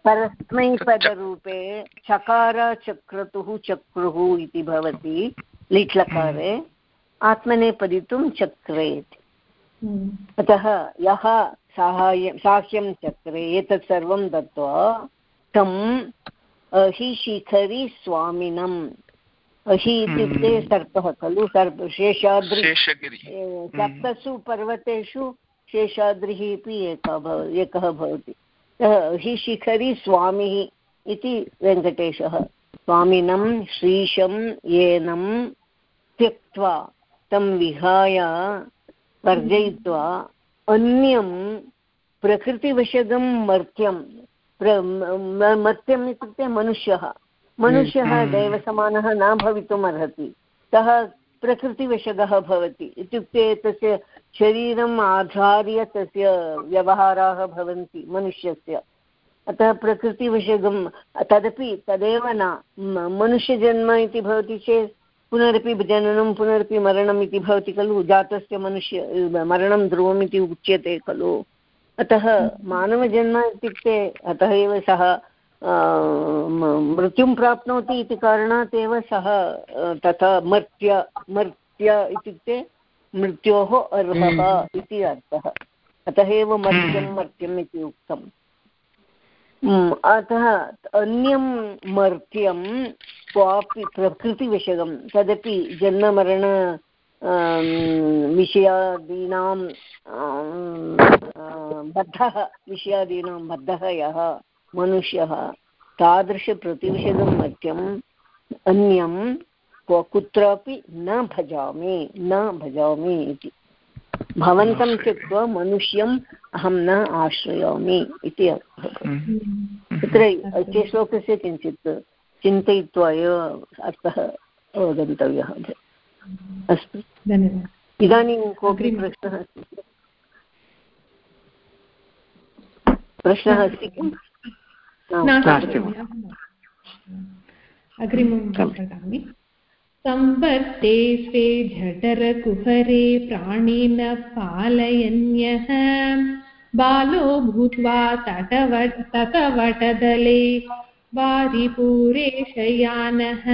परस्मैपदरूपे चकार चक्रतुः चक्रुः इति भवति लिट्लकारे आत्मनेपदितुं चक्रे इति अतः यः साहाय्यं साह्यं चक्रे एतत् सर्वं दत्त्वा तं हि शिखरि स्वामिनम्। अहि इत्युक्ते सर्पः खलु सर्प शेषाद्रि। सप्तसु पर्वतेषु शेषाद्रिः अपि एकः भव एकः भवति। हि शिखरि स्वामिः इति वेङ्कटेशः। स्वामिनं श्रीशं येनं त्यक्त्वा तं विहाय वर्जयित्वा अन्यं प्रकृतिवशगं मर्त्यं प्र मर्त्यम् इत्युक्ते मनुष्यः। मनुष्यः हम्म, हम्म। न भवितुम् अर्हति। सः प्रकृतिवशगः भवति। इत्युक्ते तस्य शरीरम् आधार्य तस्य व्यवहाराः भवन्ति मनुष्यस्य। अतः प्रकृतिवशगं तदपि तदेव न। मनुष्यजन्म इति भवति चेत् पुनरपि जननं पुनरपि मरणम् इति भवति खलु? जातस्य मनुष्य मरणं ध्रुवम् इति उच्यते खलु? अतः मानवजन्म इत्युक्ते अतः एव सः मृत्युं प्राप्नोति इति कारणात् एव सः तथा मर्त्य मर्त्य इत्युक्ते मृत्योः अर्हः हम्म। इति अर्थः। अतः एव मर्त्यं मर्त्यम् इति उक्तम्। अतः अन्यं मर्त्यं क्वापि प्रकृतिविषयं, तदपि जन्ममरण विषयादीनां बद्धः विषयादीनां बद्धः यः मनुष्यः, तादृशप्रतिविषयं मर्त्यम् अन्यं कुत्रापि न भजामि न भजामि इति। भवन्तं त्यक्त्वा मनुष्यम् अहं न आश्रयामि इति अर्थः। तत्र अस्य श्लोकस्य किञ्चित् चिन्तयित्वा एव अर्थः अवगन्तव्यः अस्तु। इदानीं कोऽपि प्रश्नः अस्ति? प्रश्नः अस्ति किम्? अग्रिमं पठामि। संवर्ते स्वे झठरकुहरे प्राणिन पालयन्यः। बालो भूत्वा तटवट तटवटदले वारिपूरे शयानः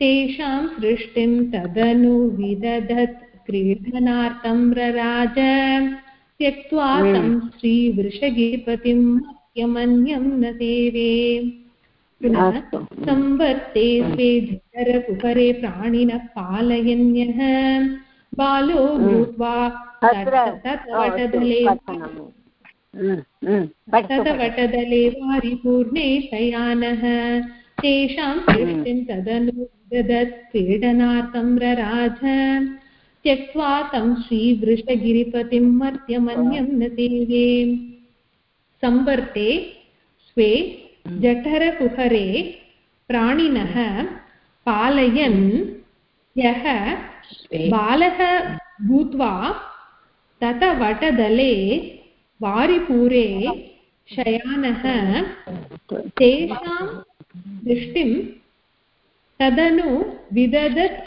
तेषां सृष्टिं तदनु विदधत् क्रीडनार्थं रराज। त्यक्त्वा तं श्रीवृषगिरिपतिं यमन्यं न पुनः संवर्ते स्वे प्राणिनः पालयन्यः। बालो भूत्वा तत्वटदले वारिपूर्णे शयानः तेषां सृष्टिं तदनु ददत् क्रीडनार्थं रराज त्यक्त्वा तं श्रीवृषगिरिपतिं मर्त्यमन्यं न सेवे संवर्ते स्वे जठरकुहरे प्राणिनः पालयन् यः बालः भूत्वा ततवटदले वारिपूरे शयानः तेषां दृष्टिं तदनु विददत्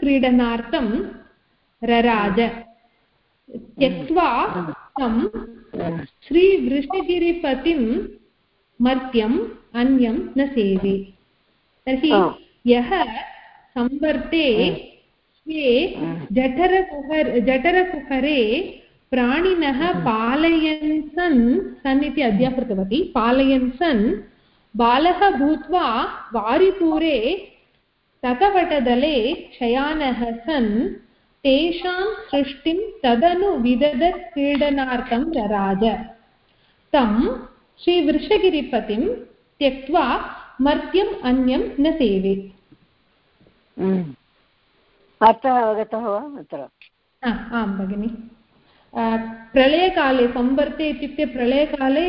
क्रीडनार्थं रराज। त्यक्त्वा तं श्रीवृषगिरिपतिं मर्त्यम् अन्यं न सेवे। तर्हि यः संवर्ते स्वे जठरकुहर जठरकुहरे प्राणिनः पालयन् सन् सन् इति अद्य कृतवती पालयन् सन् बालः भूत्वा वारिपूरे ततवटदले शयानः सन् तेषां सृष्टिं तदनु विदधत् क्रीडनार्थं रराज तं श्रीवृषगिरिपतिं त्यक्त्वा मर्त्यम् अन्यं न सेवे। अर्थः अवगतः वा अत्र आं भगिनि प्रलयकाले संवर्ते इत्युक्ते प्रलयकाले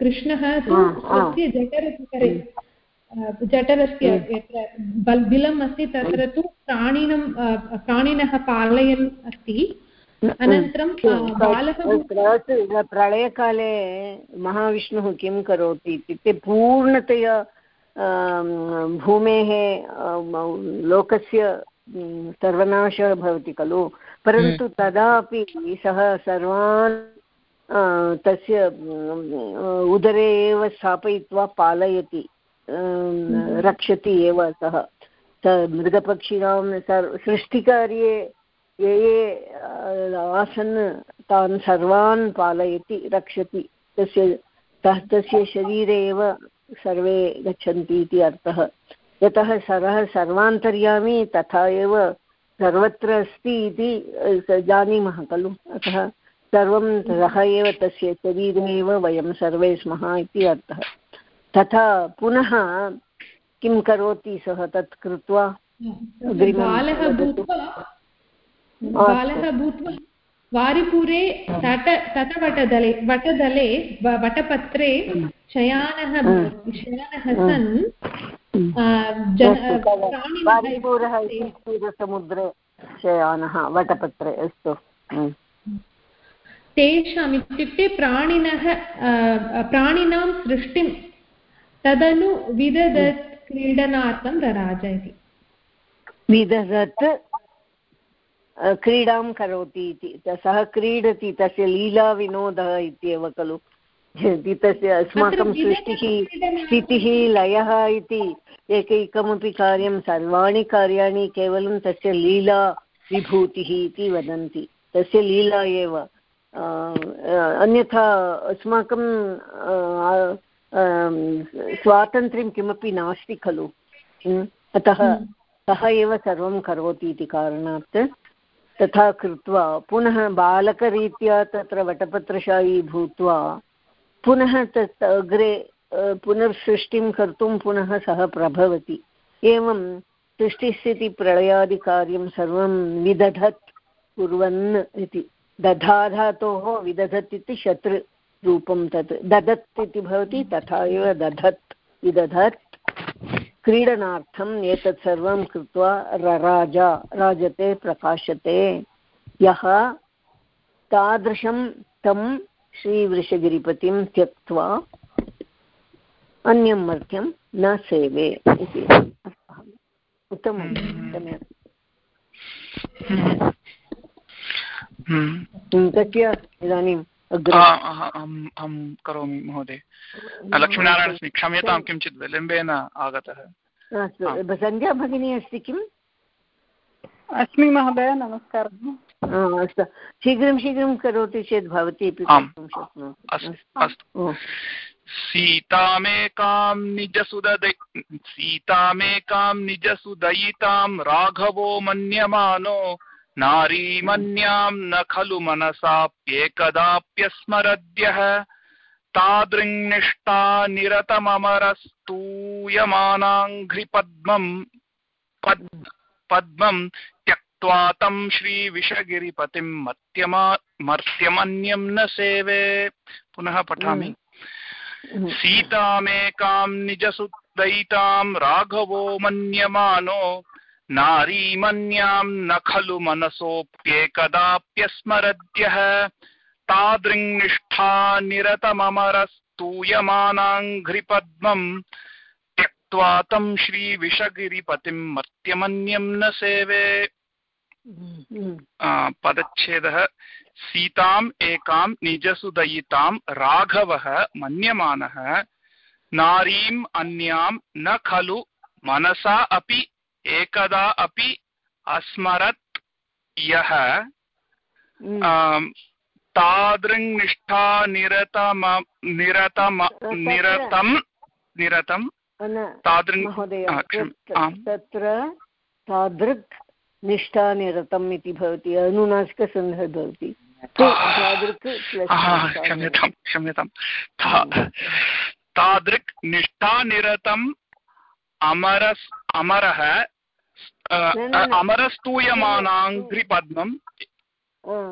कृष्णः तु स्वस्य जठरस्य यत्र बिलम् अस्ति तत्र तु प्राणिनं प्राणिनः पालयन् अस्ति। अनन्तरं बालः प्रलयकाले महाविष्णुः किं करोति इत्युक्ते पूर्णतया भूमेः लोकस्य सर्वनाशः भवति खलु। परन्तु तदापि सः सर्वान् तस्य उदरे एव स्थापयित्वा पालयति। रक्षति एव सः। मृगपक्षिणां सृष्टिकार्ये ये ये आसन् तान् सर्वान् पालयति रक्षति। तस्य तस्य शरीरे एव सर्वे गच्छन्ति इति अर्थः। यतः सरः सर्वान्तर्यामी तथा एव सर्वत्र अस्ति इति जानीमः खलु। अतः सर्वं सः एव तस्य शरीरे एव वयं सर्वे स्मः इति अर्थः। तथा पुनः किं करोति सः तत् कृत्वा? बालः भूत्वा बालः भूत्वा वारिपुरे तट तटवटदले वटदले वटपत्रे शयानः शयानः सन् समुद्रे शयानः वटपत्रे अस्तु। तेषाम् इत्युक्ते प्राणिनः प्राणिनां सृष्टिं तदनु विदधत् क्रीडनार्थं रराज इति विदधत् क्रीडां करोति इति। सः क्रीडति तस्य लीलाविनोदः इत्येव खलु। तस्य अस्माकं सृष्टिः स्थितिः लयः इति एकैकमपि कार्यं सर्वाणि कार्याणि केवलं तस्य लीला विभूतिः इति वदन्ति। तस्य लीला एव। अन्यथा अस्माकं स्वातन्त्र्यं किमपि नास्ति खलु। अतः सः एव सर्वं करोति इति कारणात् तथा कृत्वा पुनः बालकरीत्या तत्र वटपत्रशायी भूत्वा पुनः तत् अग्रे पुनर्सृष्टिं कर्तुं पुनः सः प्रभवति। एवं सृष्टिस्थितिप्रलयादिकार्यं सर्वं विदधत् कुर्वन् इति। दधाधातोः विदधत् इति शत्रु। रूपं तत् ददत् इति भवति तथा एव दधत् विदधत्। क्रीडनार्थम् एतत् सर्वं कृत्वा रराजा राजते प्रकाशते। यः तादृशं तं श्रीवृषगिरिपतिं त्यक्त्वा अन्यं मर्त्यं न सेवे इति। उत्तमं तस्य इदानीम् अहं करोमि महोदय। लक्ष्मीनारायणस्मि क्षम्यतां किञ्चित् विलम्बेन आगतः। सन्ध्या भगिनी अस्ति किम्? अस्मि महोदय नमस्कारः। अस्तु शीघ्रं शीघ्रं करोति चेत् भवती अपि शक्नोति। सीतामेकां निजसुदय सीतामेकां निजसुदयितां राघवो मन्यमानो नारीमन्यां न खलु मनसाप्येकदाप्यस्मरद्यः। तादृङ्निष्ठा निरतममरस्तूयमानाङ्घ्रिपद्मम् पद् पद्मं त्यक्त्वा तं श्रीविषगिरिपतिं मत्यमा मर्त्यमन्यं न सेवे। पुनः पठामि। सीतामेकां निजसुदयितां राघवो मन्यमानो नारीमन्यां न खलु मनसोऽप्येकदाप्यस्मरद्यः। तादृङ्निष्ठा निरतममरस्तूयमानाङ्घ्रिपद्मम् त्यक्त्वा तं श्रीविषगिरिपतिं मर्त्यमन्यं न सेवे। पदच्छेदः। सीताम् एकां निजसुदयितां राघवः मन्यमानः। नारीम् अन्यां न खलु मनसा अपि एकदा अपि अस्मरत् यः तादृङ्निष्ठा निरतम निरतम निरतं निरतं तादृङ् तत्र तादृक् निष्ठानिरतम् इति भवति अनुनासिकसन्धः भवति। क्षम्यतां क्षम्यतां तादृक् निष्ठानिरतम् अमरस् अमरः अमरस्तूयमानाङ्घ्रिपद्मम्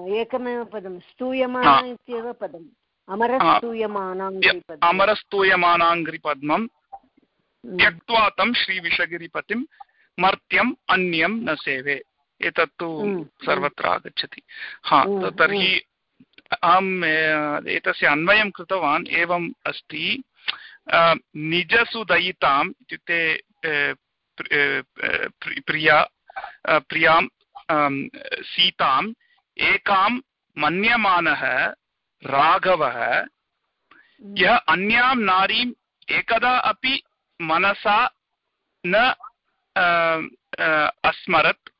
एकमेव पदं. स्तूयमान इत्येव पदम्. अमरस्तूयमानाङ्घ्रिपद्मम् अमरस्तूयमानाङ्घ्रिपद्मम् त्यक्त्वा तं श्रीविषगिरिपतिं मर्त्यम् अन्यं न सेवे। एतत्तु सर्वत्र आगच्छति। हा तर्हि अहम् एतस्य अन्वयं कृतवान्। एवम् अस्ति। निजसुदयिताम् इत्युक्ते प्रिया प्रियाँ सीताम् एकां मन्यमानः राघवः यः अन्यां नारीम् एकदा अपि मनसा न अस्मरत्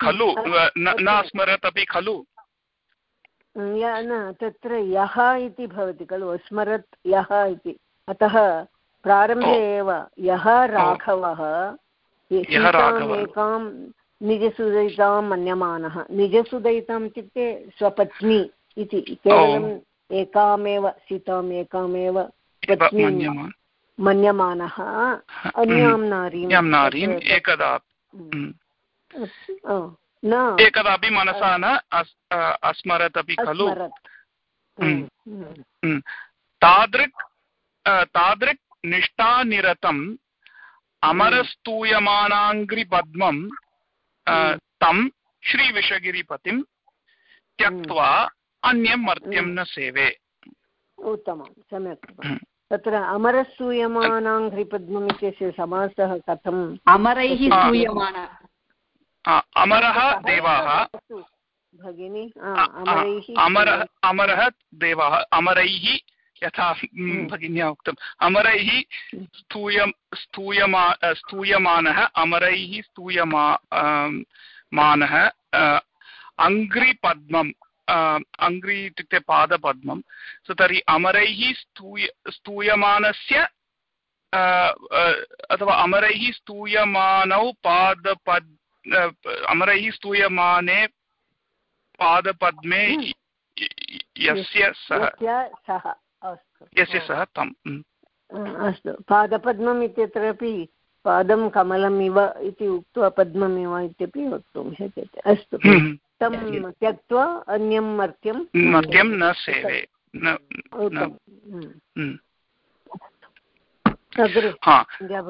खलु न अस्मरत् अपि खलु न तत्र यः इति भवति खलु अस्मरत् यः इति अतः प्रारम्भे एव। यः राघवः एकां निजसुदयितां मन्यमानः। निजसुदयिताम् इत्युक्ते स्वपत्नी इति। केवलम् एकामेव सीताम् एकामेव पत्नीं मन्यमानः। अन्यां नारीम् एकदा एकदापि मनसा न अस्मरत् अपि खलु। तादृक् तादृक् निष्ठानिरतम् अमरस्तूयमानाङ्घ्रिपद्मं तं श्रीविषगिरिपतिं त्यक्त्वा अन्यं मर्त्यं न सेवे। उत्तमं सम्यक्। तत्र अमरस्तूयमानाङ्घ्रिपद्मम् इत्यस्य समासः कथम्? अमरैः स्तूयमान। अमरः देवाः। भगिनि। अमरः अमरः देवाः। अमरैः यथा भगिन्या उक्तम् अमरैः स्तूय स्तूयमा स्तूयमानः अमरैः स्तूयमा मानः अङ्घ्रिपद्मम् अङ्घ्रि इत्युक्ते पादपद्मं सो तर्हि अमरैः स्तूय स्तूयमानस्य अथवा अमरैः स्तूयमानौ पादपद् अमरैः स्तूयमाने पादपद्मे यस्य सः। यस्य सः तम् अस्तु। पादपद्मम् इत्यत्रापि पादं कमलम् इव इति उक्त्वा पद्ममिव इत्यपि वक्तुं शक्यते। अस्तु। तं त्यक्त्वा अन्यं मर्त्यं मर्त्यं न सेवे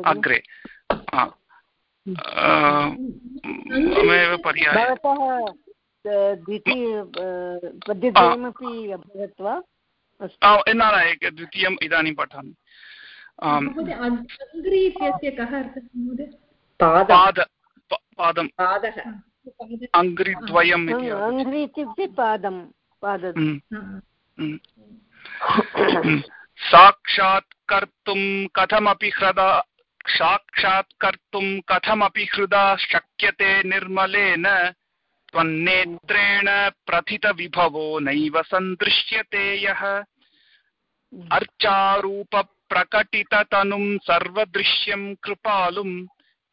अग्रे। भवतः द्वितीय पद्यद्वयमपि अभवत् वा? न न द्वितीयम् इदानीं पठामि। अङ्घ्रि इत्यस्य कः अर्थः पाद। पादं। पादः। अङ्घ्रिद्वयम् अङ्घ्रि इत्युक्ते पादं पाद साक्षात्कर्तुं कथमपि हृदा साक्षात्कर्तुं कथमपि हृदा शक्यते निर्मलेन त्वन्नेत्रेण प्रथितविभवो नैव सन्दृश्यते यः। अर्चारूपप्रकटिततनुं सर्वदृश्यं कृपालुं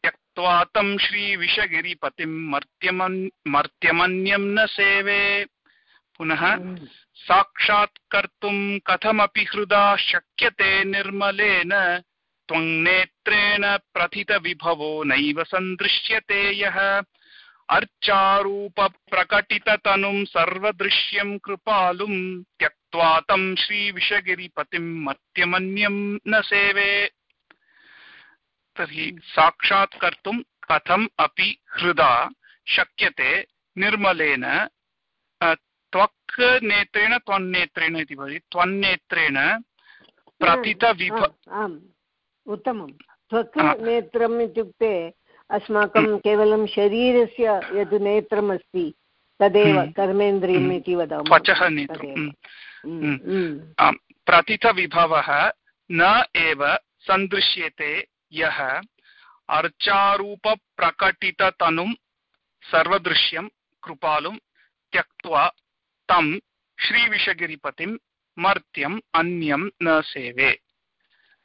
त्यक्त्वा तं श्रीविषगिरिपतिं मर्त्यमन्, मर्त्यमन्यं न सेवे। पुनः साक्षात्कर्तुं कथमपि हृदा शक्यते निर्मलेन त्वं नेत्रेण प्रथितविभवो नैव सन्दृश्यते यः। अर्चारूपप्रकटिततनुं सर्वदृश्यं कृपालुं त्यक्त्वा तं श्रीविषगिरिपतिं मर्त्यमन्यं न सेवे। तर्हि साक्षात् कर्तुं कथम् अपि हृदा शक्यते निर्मलेन त्वक् नेत्रेण त्वन्नेत्रेण इति भवति त्वन्नेत्रेण प्रथितविभ आम् उत्तमं। त्वक् नेत्रम् इत्युक्ते अस्माकं केवलं शरीरस्य यद् नेत्रम् अस्ति तदेव हम्म। कर्मेन्द्रियम् हम्म। इति वदामः। हम्म। प्रथितविभवः न एव सन्दृश्यते यः अर्चारूपप्रकटिततनुं सर्वदृश्यं कृपालुं त्यक्त्वा तं श्रीविषगिरिपतिं मर्त्यम् अन्यं न सेवे।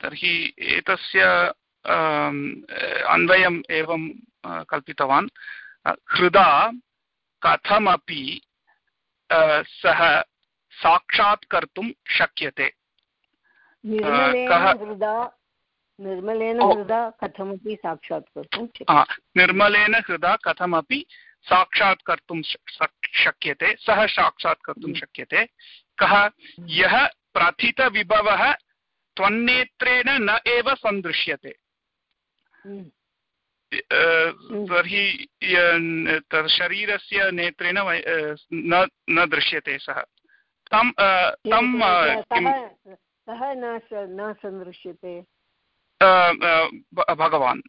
तर्हि एतस्य अन्वयम् एवं कल्पितवान् हृदा कथमपि सः साक्षात् कर्तुं शक्यते निर्मलेन हृदा कथमपि साक्षात् कर्तुं निर्मलेन हृदा कथमपि साक्षात् कर्तुं शक्यते सः साक्षात् कर्तुं हम्म। शक्यते कः यः प्रथितविभवः त्वन्नेत्रेण न एव सन्दृश्यते। तर्हि शरीरस्य नेत्रेण न न दृश्यते सः। तं तं कः न सन्दृश्यते भगवान्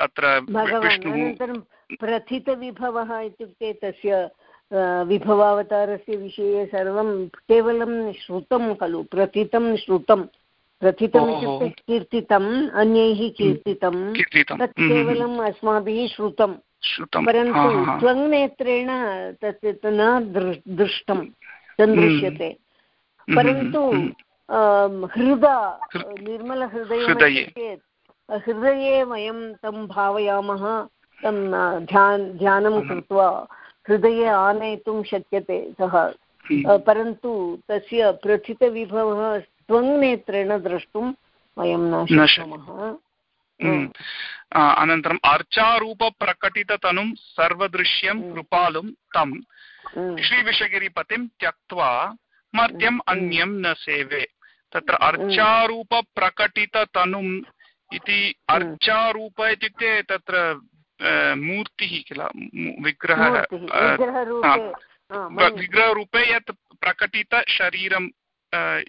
अत्र अनन्तरं प्रथितविभवः इत्युक्ते तस्य विभवावतारस्य विषये सर्वं केवलं श्रुतं खलु प्रथितं श्रुतं प्रथितम् इत्युक्ते कीर्तितम् अन्यैः कीर्तितं तत् केवलम् अस्माभिः श्रुतं परन्तु त्वङ्नेत्रेण तत् न दृष्टं सन्दृश्यते परन्तु हृदा निर्मलहृदये चेत् हृदये वयं तं भावयामः तं ध्यान ध्यानं कृत्वा हृदये आनयितुं शक्यते सः। परन्तु तस्य प्रथितविभवः त्वङ्नेत्रेण द्रष्टुं वयं न शक्नुमः। अनन्तरम् अर्चारूपप्रकटिततनुं सर्वदृश्यं कृपालुं तं। श्रीविषगिरिपतिं त्यक्त्वा मर्त्यम् अन्यं न सेवे। तत्र अर्चारूपप्रकटिततनुम् इति अर्चारूप इत्युक्ते तत्र मूर्तिः किल? विग्रहः विग्रहरूपे यत् प्रकटितशरीरं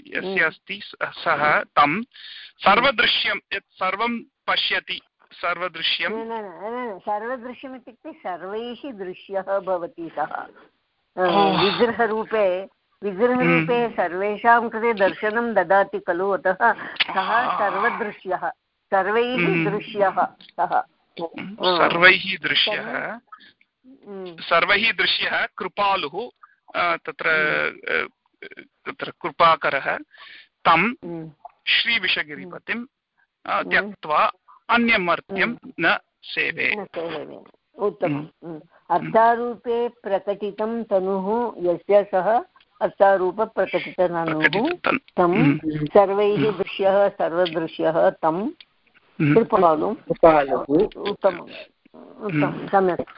यस्य अस्ति सः तं। सर्वदृश्यं यत् सर्वं पश्यति सर्वदृश्यं। सर्वदृश्यम् इत्युक्ते सर्वैः दृश्यः भवति सः। विग्रहरूपे विग्रहरूपे हम्म। सर्वेषां कृते दर्शनं ददाति खलु अतः सः सर्वदृश्यः सर्वैः हम्म। दृश्यः सः। सर्वैः दृश्यः। सर्वैः दृश्यः कृपालुः तत्र तत्र कृपाकरः तं श्रीविषगिरिपतिं त्यक्त्वा अन्यमर्त्यं न सेवे। उत्तमम्। अर्थारूपे प्रकटितं तनुः यस्य सः अर्थारूपप्रकटितनानुः तं। सर्वैः दृश्यः सर्वदृश्यः तं। कृपालु। उत्तमम्। उत्तमं। सम्यक्।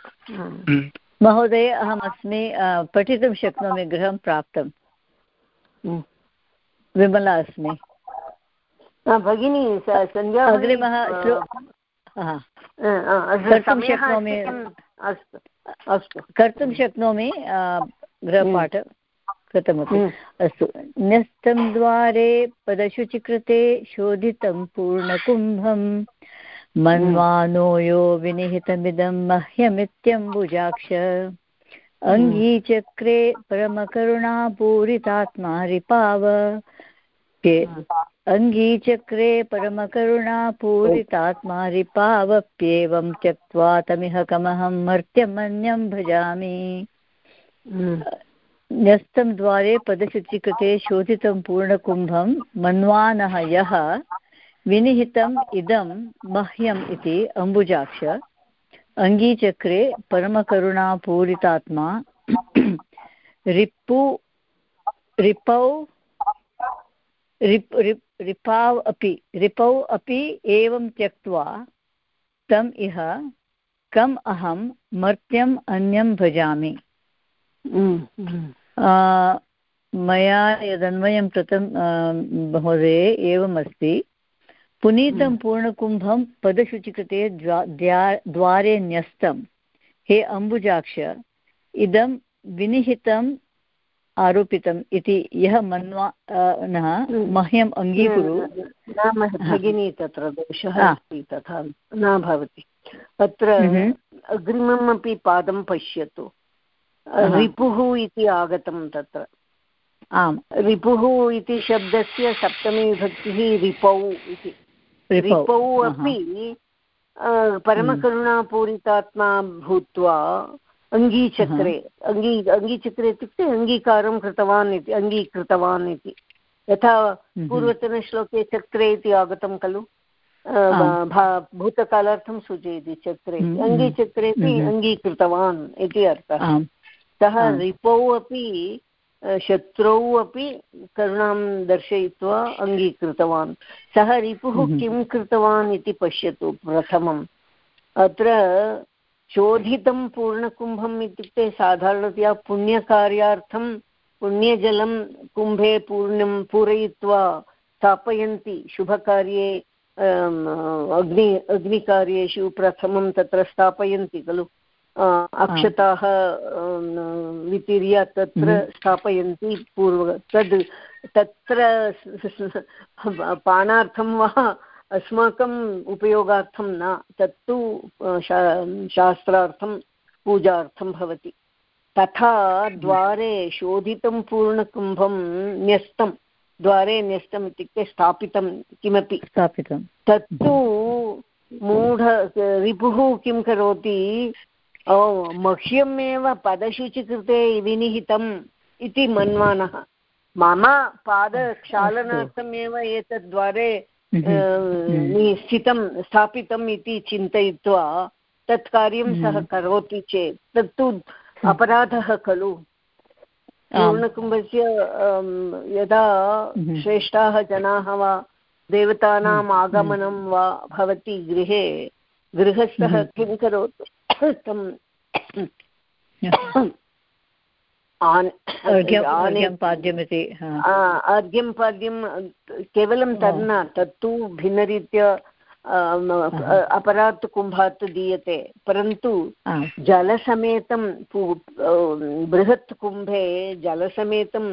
महोदय अहमस्मि पठितुं शक्नोमि गृहं प्राप्तं विमला अस्मि। भगिनी सन्ध्या अग्रिमः कर्तुं शक्नोमि। अस्तु। अस्तु। कर्तुं शक्नोमि गृहपाठ कृतमपि। अस्तु। न्यस्तं द्वारे पदशुचिकृते शोधितं पूर्णकुम्भं। मन्वानो यो विनिहितमिदं मह्यमित्यम्बुजाक्ष। अङ्गीचक्रे परमकरुणापूरितात्मा रिपाव अङ्गीचक्रे परमकरुणापूरितात्मा रिपावप्येवं त्यक्त्वा तमिह कमहं मर्त्यमन्यं भजामि। न्यस्तं द्वारे पदशुचिकृते शोधितं पूर्णकुम्भं मन्वानः यः विनिहितम् इदं मह्यम् इति अम्बुजाक्ष। अङ्गीचक्रे परमकरुणापूरितात्मा। रिपु रिपौ रिप् रिप् रिपाव् अपि रिपौ अपि एवं त्यक्त्वा तम् इह कम् अहं मर्त्यम् अन्यं भजामि। मया यदन्वयं कृतं महोदये एवमस्ति। पुनीतं पूर्णकुम्भं पदशुचिकृते द्वारे न्यस्तं हे अम्बुजाक्ष इदं विनिहितं आरोपितम् इति यः मन्वा नः मह्यम् अङ्गीकुरु। भगिनी तत्र दोषः अस्ति तथा न भवति। अत्र हम्म। अग्रिमम् अपि पादं पश्यतु। रिपुः इति आगतं तत्र। आम्। रिपुः इति शब्दस्य सप्तमी विभक्तिः रिपौ इति। रिपौ अपि परमकरुणापूरितात्मा भूत्वा अङ्गीचक्रे अङ्गी अङ्गीचक्रे इत्युक्ते अङ्गीकारं कृतवान् इति अङ्गीकृतवान् इति यथा पूर्वतनश्लोके चक्रे इति आगतं खलु भूतकालार्थं सूचयति चक्रे अङ्गीचक्रेपि अङ्गीकृतवान् इति अर्थः सः रिपौ अपि शत्रौ अपि करुणां दर्शयित्वा अङ्गीकृतवान्। सः रिपुः किं कृतवान् इति पश्यतु प्रथमम्। अत्र शोधितं पूर्णकुम्भम् इत्युक्ते साधारणतया पुण्यकार्यार्थं पुण्यजलं कुम्भे पूर्णं पूरयित्वा स्थापयन्ति शुभकार्ये अग्नि अग्निकार्येषु प्रथमं तत्र स्थापयन्ति खलु। अक्षताः वितीर्य तत्र हम्म। स्थापयन्ति पूर्व तद् तत्र पानार्थं वा अस्माकम् उपयोगार्थं न तत्तु शास्त्रार्थं पूजार्थं भवति। तथा द्वारे शोधितं पूर्णकुम्भं न्यस्तं द्वारे न्यस्तम् इत्युक्ते स्थापितं किमपि। स्थापितं। तत्तु मूढ रिपुः किं करोति ओ मह्यमेव पदशुचिकृते विनिहितम् इति मन्वानः। मम पादक्षालनार्थमेव एतद्वारे स्थितं स्थापितम् इति चिन्तयित्वा तत् कार्यं सः करोति चेत् तत्तु अपराधः खलु। पूर्णकुम्भस्य यदा श्रेष्ठाः जनाः वा देवतानाम् आगमनं वा भवति गृहे गृहस्थः किं करोतु? तं अर्घ्यं पाद्यमिति अर्घ्यं पाद्यं केवलं तन्न तत्तु भिन्नरीत्या अपरात् कुम्भात् दीयते। परन्तु जलसमेतं बृहत् कुम्भे जलसमेतं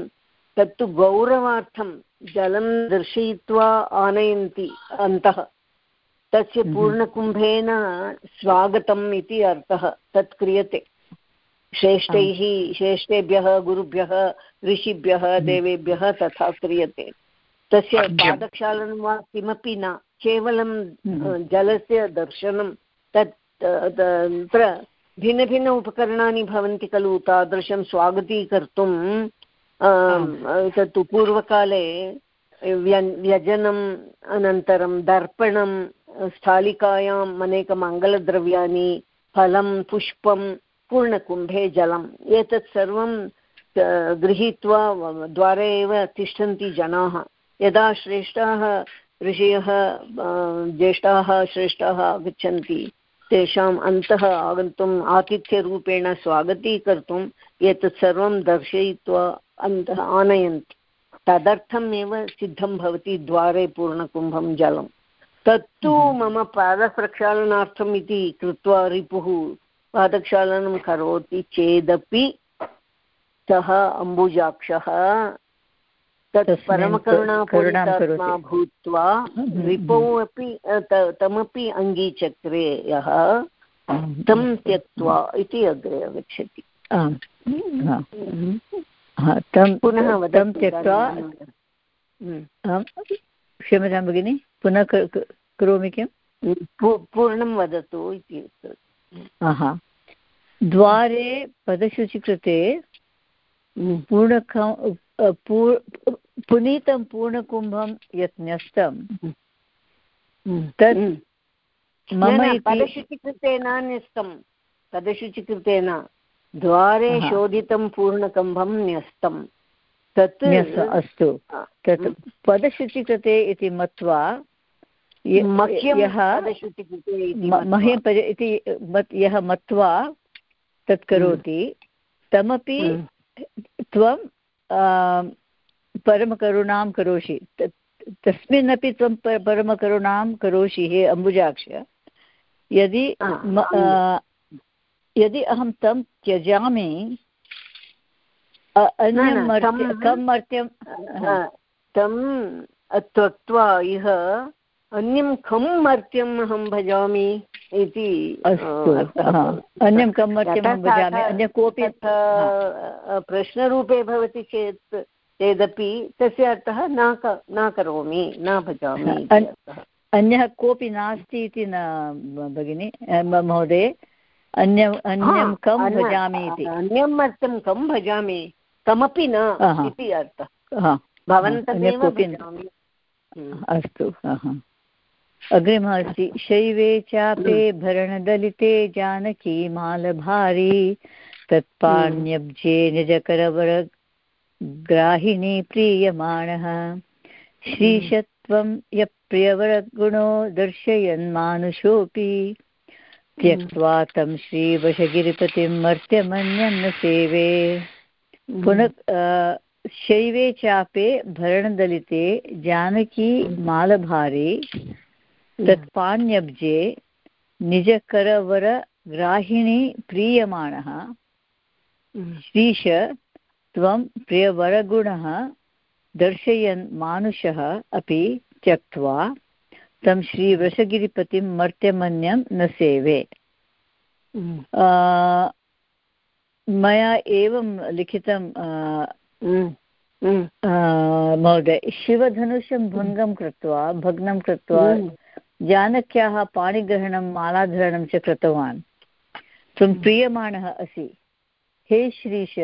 तत्तु गौरवार्थं जलं दर्शयित्वा आनयन्ति अन्तः। तस्य पूर्णकुम्भेन स्वागतम् इति अर्थः तत् क्रियते। श्रेष्ठैः श्रेष्ठेभ्यः गुरुभ्यः ऋषिभ्यः देवेभ्यः तथा क्रियते। तस्य पादक्षालनं वा किमपि न केवलं हम्म। जलस्य दर्शनं तत् तत्र भिन्नभिन्न उपकरणानि भवन्ति खलु तादृशं स्वागतीकर्तुं तत्तु पूर्वकाले व्यजनम् अनन्तरं दर्पणं स्थालिकायाम् अनेकमङ्गलद्रव्याणि फलं, पुष्पं, पूर्णकुम्भे जलम् एतत् सर्वं गृहीत्वा द्वारे एव तिष्ठन्ति जनाः। यदा श्रेष्ठाः ऋषयः ज्येष्ठाः श्रेष्ठाः आगच्छन्ति, तेषाम् अन्तः आगन्तुम् आतिथ्यरूपेण स्वागतीकर्तुम् एतत् सर्वं दर्शयित्वा अन्तः आनयन्ति। तदर्थमेव सिद्धं भवति द्वारे पूर्णकुम्भं जलं तत्तु हम्म। मम पादप्रक्षालनार्थम् इति कृत्वा रिपुः पादक्षालनं करोति चेदपि सः अम्बुजाक्षः तत् परमकरुणापूर्णात्मा भूत्वा रिपौ अपि तमपि अङ्गीचक्रे यः तं त्यक्त्वा इति अग्रे आगच्छति। पुनः तं त्यक्त्वा क्षम्यतां भगिनि पुनः करोमि किं पूर्णं वदतु इति द्वारे पदशुचिकृते पूर्णकं पुनीतं पूर्णकुम्भं यत् न्यस्तं तत् मम पदशुचिकृते न न्यस्तं पदशुचिकृतेन द्वारे शोधितं पूर्णकुम्भं न्यस्तं तत् अस्तु। तत् पदशुचिकृते इति मत्वा यः मह्यं इति यः मत्वा तत् करोति तमपि त्वं परमकरुणां करोषि। तस्मिन्नपि त्वं परमकरुणां करोषि हे अम्बुजाक्ष यदि यदि अहं तं त्यजामि तं त्यक्त्वा इह अन्यं खं मर्त्यम् अहं भजामि इति अन्यं कं मर्त्यं भजामि। अन्य कोऽपि प्रश्नरूपे भवति चेत् चेदपि तस्य अर्थः न न करोमि न भजामि अन्यः कोऽपि नास्ति इति न भगिनि महोदय। अन्य अन्यं कं भजामि इति। अन्यम् अर्थं कं भजामि। कमपि न इति अर्थः। भवन्तमेव अस्तु अग्रिमः अस्ति। शैवे चापे भरणदलिते जानकी मालभारी तत्पाण्यब्जे निजकरवरग्राहिणी प्रीयमाणः। श्रीशत्वं यप्रियवरगुणो दर्शयन् मानुषोऽपि। त्यक्त्वा तं श्रीवशगिरिपतिं मर्त्यमन्यं सेवे। पुनः शैवे चापे भरणदलिते जानकी मालभारे तत्पाण्यब्जे निजकरवरग्राहिणी प्रीयमाणः श्रीश त्वं प्रियवरगुणः दर्शयन् मानुषः अपि त्यक्त्वा तं श्रीवृषगिरिपतिं मर्त्यमन्यं न सेवे। मया एवं लिखितं महोदय शिवधनुषं भङ्गं कृत्वा भग्नं कृत्वा जानक्याः पाणिग्रहणं मालाधरणं च कृतवान्। त्वं प्रीयमाणः असि। हे श्रीश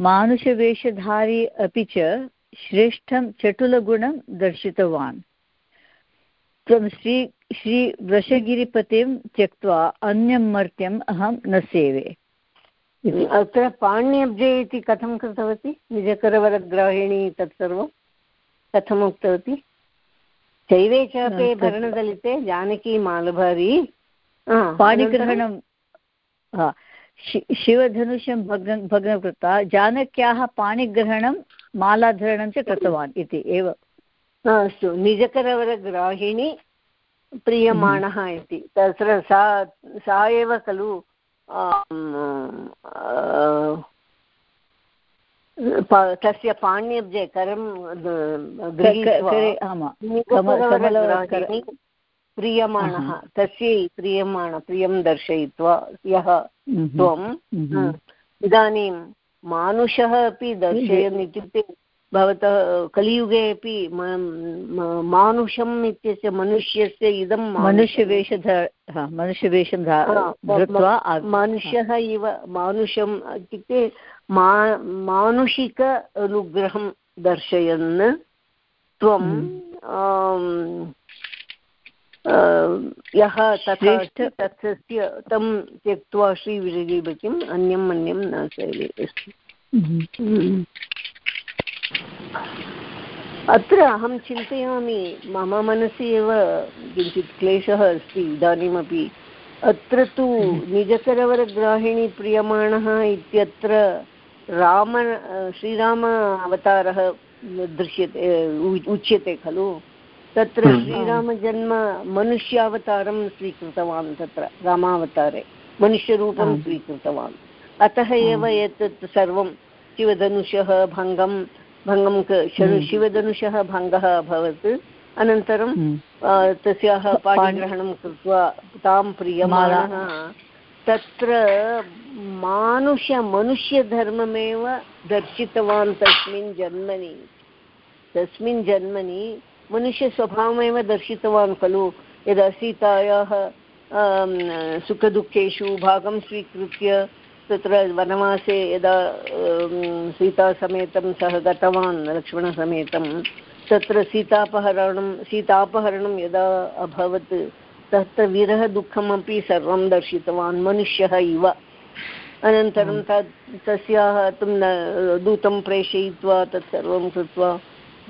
मानुषवेषधारी अपि च श्रेष्ठं चटुलगुणं दर्शितवान्। त्वं श्री श्रीवृषगिरिपतिं त्यक्त्वा अन्यं मर्त्यम् अहं न सेवे। अत्र पाण्यब्जे इति कथं कृतवती? निजकरवरग्राहिणी तत्सर्वं कथम् उक्तवती? शैवे चापे भरणदलिते जानकी मालभारी। पाणिग्रहणं शिवधनुषं भग्न भग्नं कृत्वा जानक्याः पाणिग्रहणं मालाधरणं च कृतवान् इति एव। अस्तु निजकरवरग्राहिणी प्रीयमाणः इति। तत्र सा सा एव खलु तस्य पाण्यब्जे करं प्रीयमाणः तस्यै प्रीयमाण प्रियं दर्शयित्वा यः त्वम् इदानीं मानुषः अपि दर्शयन् इत्युक्ते भवतः कलियुगे अपि मानुषम् इत्यस्य मनुष्यस्य इदं मनुष्यवेष मनुष्यवेषं धृत्वा मनुष्यः इव मानुषम् इत्युक्ते मा मानुषिक अनुग्रहं दर्शयन् त्वं यः तथा तत्सस्य तं त्यक्त्वा अन्यम् अन्यं न सेवे अस्ति अत्र अहं चिन्तयामि मम मनसि एव किञ्चित् क्लेशः अस्ति इदानीमपि। अत्र तु निजकरवरग्राहिणी प्रियमाणः इत्यत्र राम श्रीराम अवतारः दृश्यते उच्यते खलु? तत्र श्रीरामजन्म मनुष्यावतारं स्वीकृतवान् तत्र रामावतारे। मनुष्यरूपं स्वीकृतवान्। अतः एव एतत् सर्वं शिवधनुषः भङ्गं भङ्गं शिवधनुषः भङ्गः अभवत् अनन्तरं तस्याः पाणिग्रहणं कृत्वा तां प्रियमाणः। तत्र मानुष मनुष्यधर्ममेव दर्शितवान् तस्मिन् जन्मनि। तस्मिन् जन्मनि मनुष्यस्वभावमेव दर्शितवान् खलु। यदा सीतायाः सुखदुःखेषु भागं स्वीकृत्य तत्र वनवासे यदा सीतासमेतं सः गतवान् लक्ष्मणसमेतं तत्र सीतापहरणं सीतापहरणं यदा अभवत् तत्र विरहदुःखमपि सर्वं दर्शितवान् मनुष्यः इव। अनन्तरं तत् तस्याः दूतं प्रेषयित्वा तत्सर्वं कृत्वा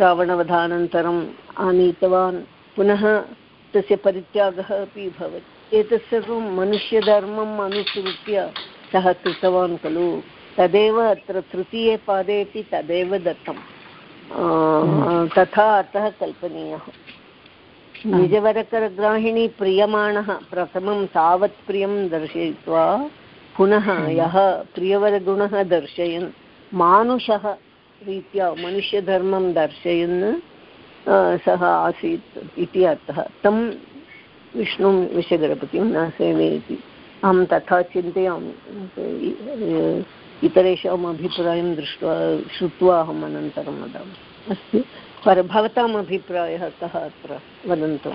रावणवधानन्तरम् आनीतवान्। पुनः तस्य परित्यागः अपि भवति। एतत् सर्वं मनुष्यधर्मम् अनुसृत्य सः कृतवान् खलु? तदेव अत्र तृतीये पादे अपि तदेव दत्तं तथा अर्थः कल्पनीयः। निजवरकरग्राहिणी प्रियमाणः प्रथमं तावत् प्रियं दर्शयित्वा पुनः यः प्रियवरगुणः दर्शयन् मानुषः रीत्या मनुष्यधर्मं दर्शयन् सः आसीत् इति अर्थः। तं विष्णुं विषगणपतिं न सेवयति अहं तथा चिन्तयामि। इतरेषाम् अभिप्रायं दृष्ट्वा श्रुत्वा अहम् अनन्तरं वदामि। अस्तु। पर भवताम् अभिप्रायः कः अत्र? वदन्तु।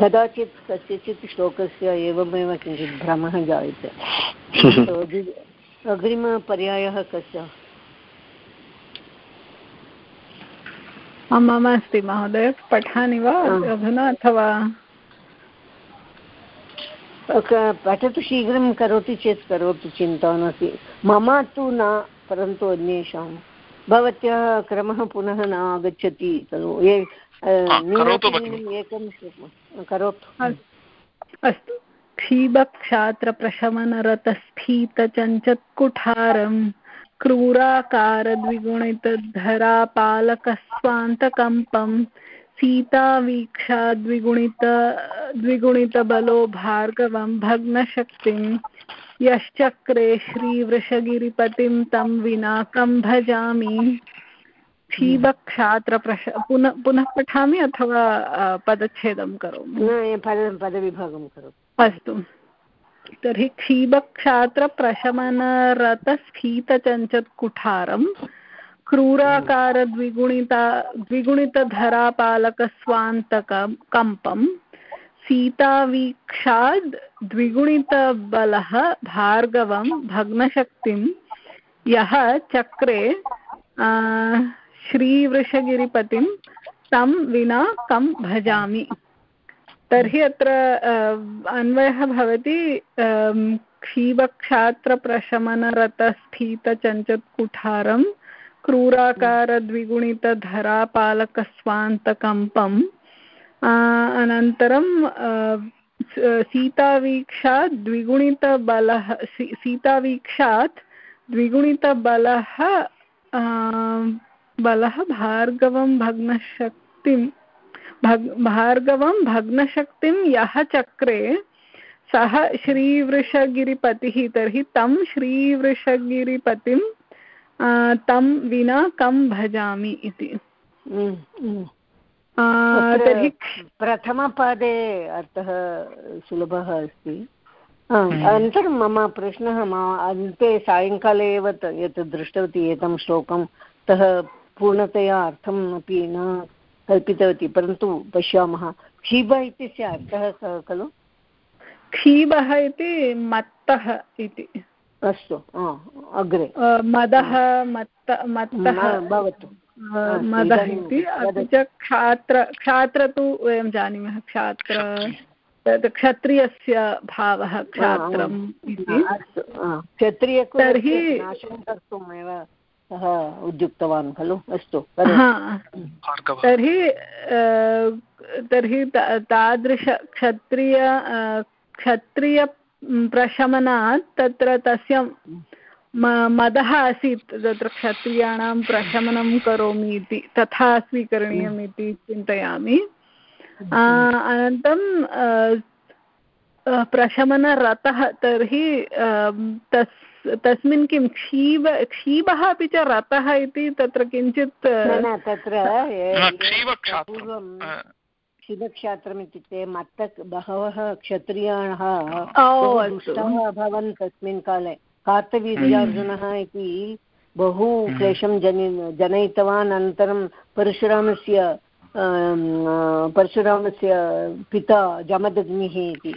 कदाचित् कस्यचित् श्लोकस्य एवमेव किञ्चित् भ्रमः जायते। (laughs) अग्रिमपर्यायः कस्य? मम अस्ति महोदय पठामि वा? अधुना अथवा? पठतु शीघ्रं करोति चेत् करोतु चिन्ता नास्ति। मम तु न परन्तु अन्येषां। भवत्याः क्रमः पुनः न आगच्छति खलु। ये एकं करोतु। अस्तु। क्षीबक्षात्रप्रशमनरतस्फीतचञ्चत्कुठारम् क्रूराकारद्विगुणितधरापालकस्वान्तकम्पम् सीतावीक्षा द्विगुणित द्विगुणितबलो भार्गवं भग्नशक्तिं यश्चक्रे श्रीवृषगिरिपतिं तं विना कं भजामि। क्षीबक्षात्रप्रश पुनः पुनः पठामि अथवा पदच्छेदं करोमि? पदविभागं करोतु अस्तु। तर्हि क्षीबक्षात्रप्रशमनरतस्फीतचञ्चत्कुठारं क्रूराकारद्विगुणिता, द्विगुणितधरापालकस्वान्तकं कम्पं सीतावीक्षाद् द्विगुणितबलः भार्गवं भग्नशक्तिं, यः चक्रे श्रीवृषगिरिपतिं तं विना कं भजामि। तर्हि अत्र अन्वयः भवति क्षीबक्षात्रप्रशमनरतस्फीतचञ्चत्कुठारं क्रूराकारद्विगुणितधरापालकस्वान्तकम्पम् अनन्तरं सीतावीक्षात् द्विगुणितबलः सीतावीक्षात् द्विगुणितबलः बलः भार्गवं भग्नशक्तिं भग् भार्गवं भग्नशक्तिं यः चक्रे सः श्रीवृषगिरिपतिः तर्हि तं श्रीवृषगिरिपतिं तं विना कं भजामि इति। तर्हि प्रथमपादे अर्थः सुलभः अस्ति। अनन्तरं मम प्रश्नः अन्ते सायङ्काले एव यत् दृष्टवती एतं श्लोकं तः पूर्णतया अर्थम् अपि न कल्पितवती परन्तु पश्यामः। क्षीब इत्यस्य अर्थः कः खलु? क्षीबः इति मत्तः इति। अस्तु अग्रे। मदः मत्त मत्तः। भवतु। मदः इति। अपि च क्षात्र क्षात्र तु वयं जानीमः क्षात्र। क्षत्रियस्य भावः क्षात्रम् इति। क्षत्रिय तर्हि सः उद्युक्तवान् खलु? अस्तु तर्हि तर्हि तादृशक्षत्रिय क्षत्रियप्रशमनात् तत्र तस्य मदः आसीत् तत्र क्षत्रियाणां प्रशमनं करोमि इति तथा स्वीकरणीयम् इति चिन्तयामि। अनन्तरं प्रशमनरतः तर्हि तस् तस्मिन् किं क्षीब क्षीबः अपि च रतः इति तत्र किञ्चित् तत्र पूर्वं इत्युक्ते मत्त बहवः क्षत्रियाः दुष्टाः अभवन् तस्मिन् काले। कार्तवीर्यार्जुनः इति बहु क्लेशं जनि जनयितवान् अनन्तरं परशुरामस्य परशुरामस्य पिता जमदग्निः इति।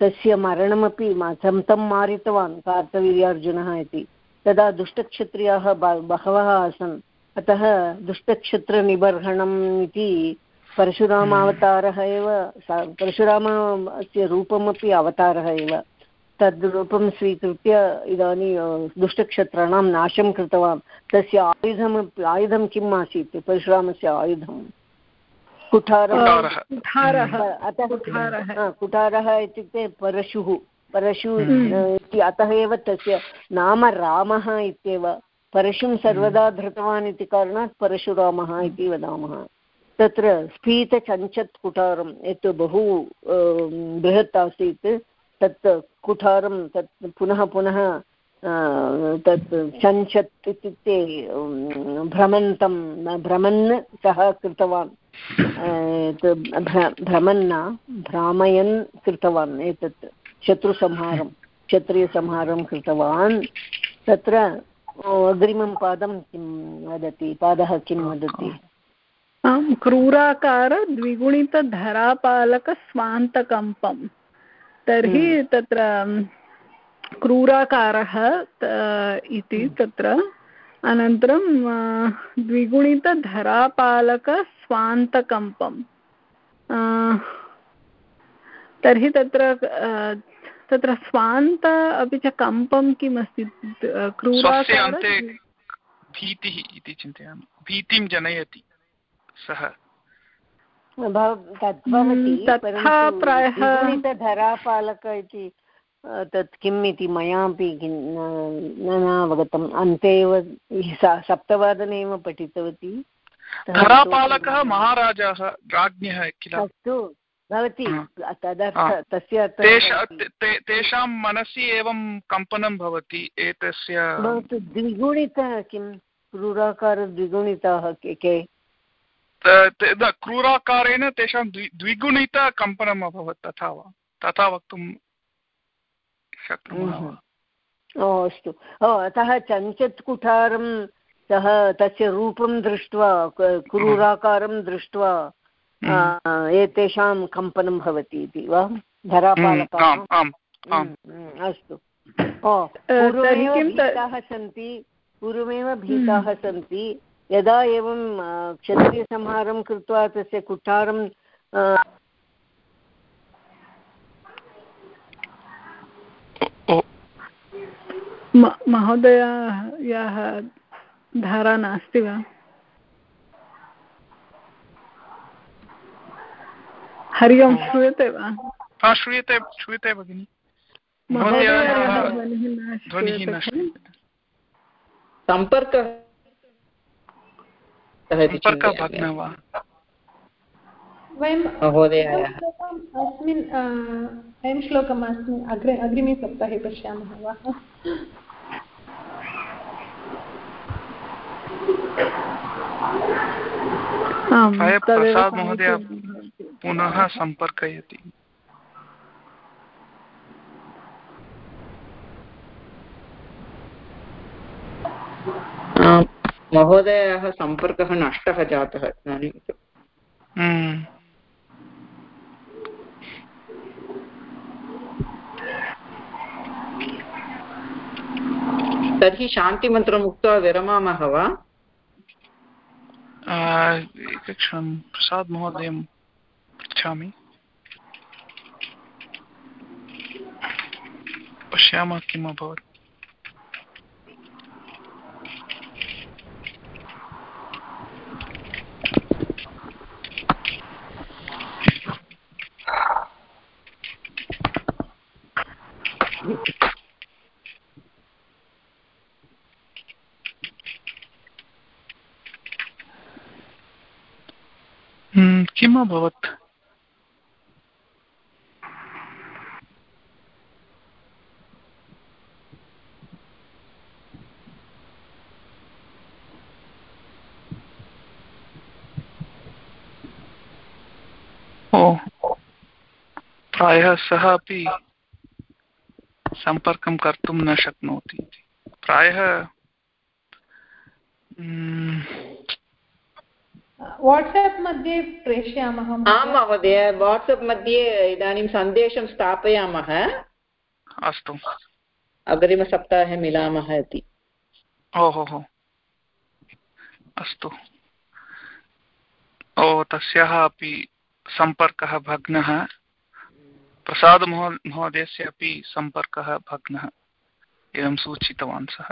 तस्य मरणमपि तं तं मारितवान् कार्तवीर्यार्जुनः इति। तदा दुष्टक्षत्रियाः बहवः आसन्। अतः दुष्टक्षत्रनिबर्हणम् इति परशुरामावतारः एव परशुरामस्य रूपमपि अवतारः एव। तद् रूपं स्वीकृत्य इदानीं दुष्टक्षत्राणां नाशं कृतवान्। तस्य आयुधमपि आयुधं किम् आसीत्? परशुरामस्य आयुधं कुठारः। अतः कुठारः। इत्युक्ते परशुः। परशु हम्म। इति अतः एव तस्य नाम रामः इत्येव। परशुं सर्वदा धृतवान् इति कारणात् परशुरामः इति वदामः। तत्र स्फीतचञ्चत् कुठारं यत् बहु बृहत् आसीत् तत् कुठारं तत् पुनः पुनः तत् चञ्चत् इत्युक्ते भ्रमन्तं भ्रमन् सः कृतवान्। भ्रमन् भ्रामयन् कृतवान् एतत् शत्रुसंहारं क्षत्रियसंहारं कृतवान्। तत्र अग्रिमं पादं किं वदति? पादः किं वदति? आं क्रूराकार द्विगुणितधरापालकस्वान्तकम्पं। तर्हि हम्म। तत्र क्रूराकारः इति तत्र अनन्तरं द्विगुणितधरापालकस्वान्तकम्पं तर्हि तत्र तत्र स्वान्त अपि च कम्पं किम् अस्ति भीतिः इति चिन्तयामि। भीतिं जनयति सः। तथा प्रायः धरापालक इति तत् किम् इति मयापि न अवगतम् अन्ते एव सप्तवादने एव पठितवती धरापालकः महाराजः राज्ञः किल अस्तु भवति तदर्थ तस्य तेषां मनसि एवं कम्पनं भवति एतस्य भवतु द्विगुणित किं क्रूराकार द्विगुणिताः के के क्रूराकारेण तेषां द्विगुणितकम्पनम् अभवत् तथा वा तथा वक्तुं शक्नुमः। ओ अस्तु। ओ अतः चञ्चत् कुठारं सः तस्य रूपं दृष्ट्वा क्रूराकारं दृष्ट्वा एतेषां कम्पनं भवति इति वा? धरापालकाः अस्तु। ओ पूर्वमेव भीताः सन्ति पूर्वमेव भीताः सन्ति यदा एवं क्षत्रियसंहारं कृत्वा तस्य कुठारं महोदयायाः धारा नास्ति वा? हरि ओं श्रूयते वा? श्रूयते श्रूयते भगिनि। सम्पर्कः सम्पर्कः भग्नः वा? वयं अस्मिन् अयं श्लोकम् अस्मिन् अग्रे अग्रिमे सप्ताहे पश्यामः वा? महोदय पुनः सम्पर्कयति। महोदयः सम्पर्कः नष्टः जातः इदानीं तर्हि शान्तिमन्त्रम् उक्त्वा विरमामः वा? एकक्षणं प्रसाद् महोदयं पृच्छामि। पश्यामः किम् अभवत्। अभवत् प्रायः सः अपि सम्पर्कं कर्तुं न शक्नोति प्रायः वाट्साप् मध्ये प्रेषयामः आं महोदय वाट्सप् मध्ये इदानीं सन्देशं स्थापयामः। अस्तु। अग्रिमसप्ताहे मिलामः इति। ओहो हो। अस्तु। ओ तस्याः अपि सम्पर्कः भग्नः। प्रसादमहो महोदयस्य अपि सम्पर्कः भग्नः। एवं सूचितवान् सः।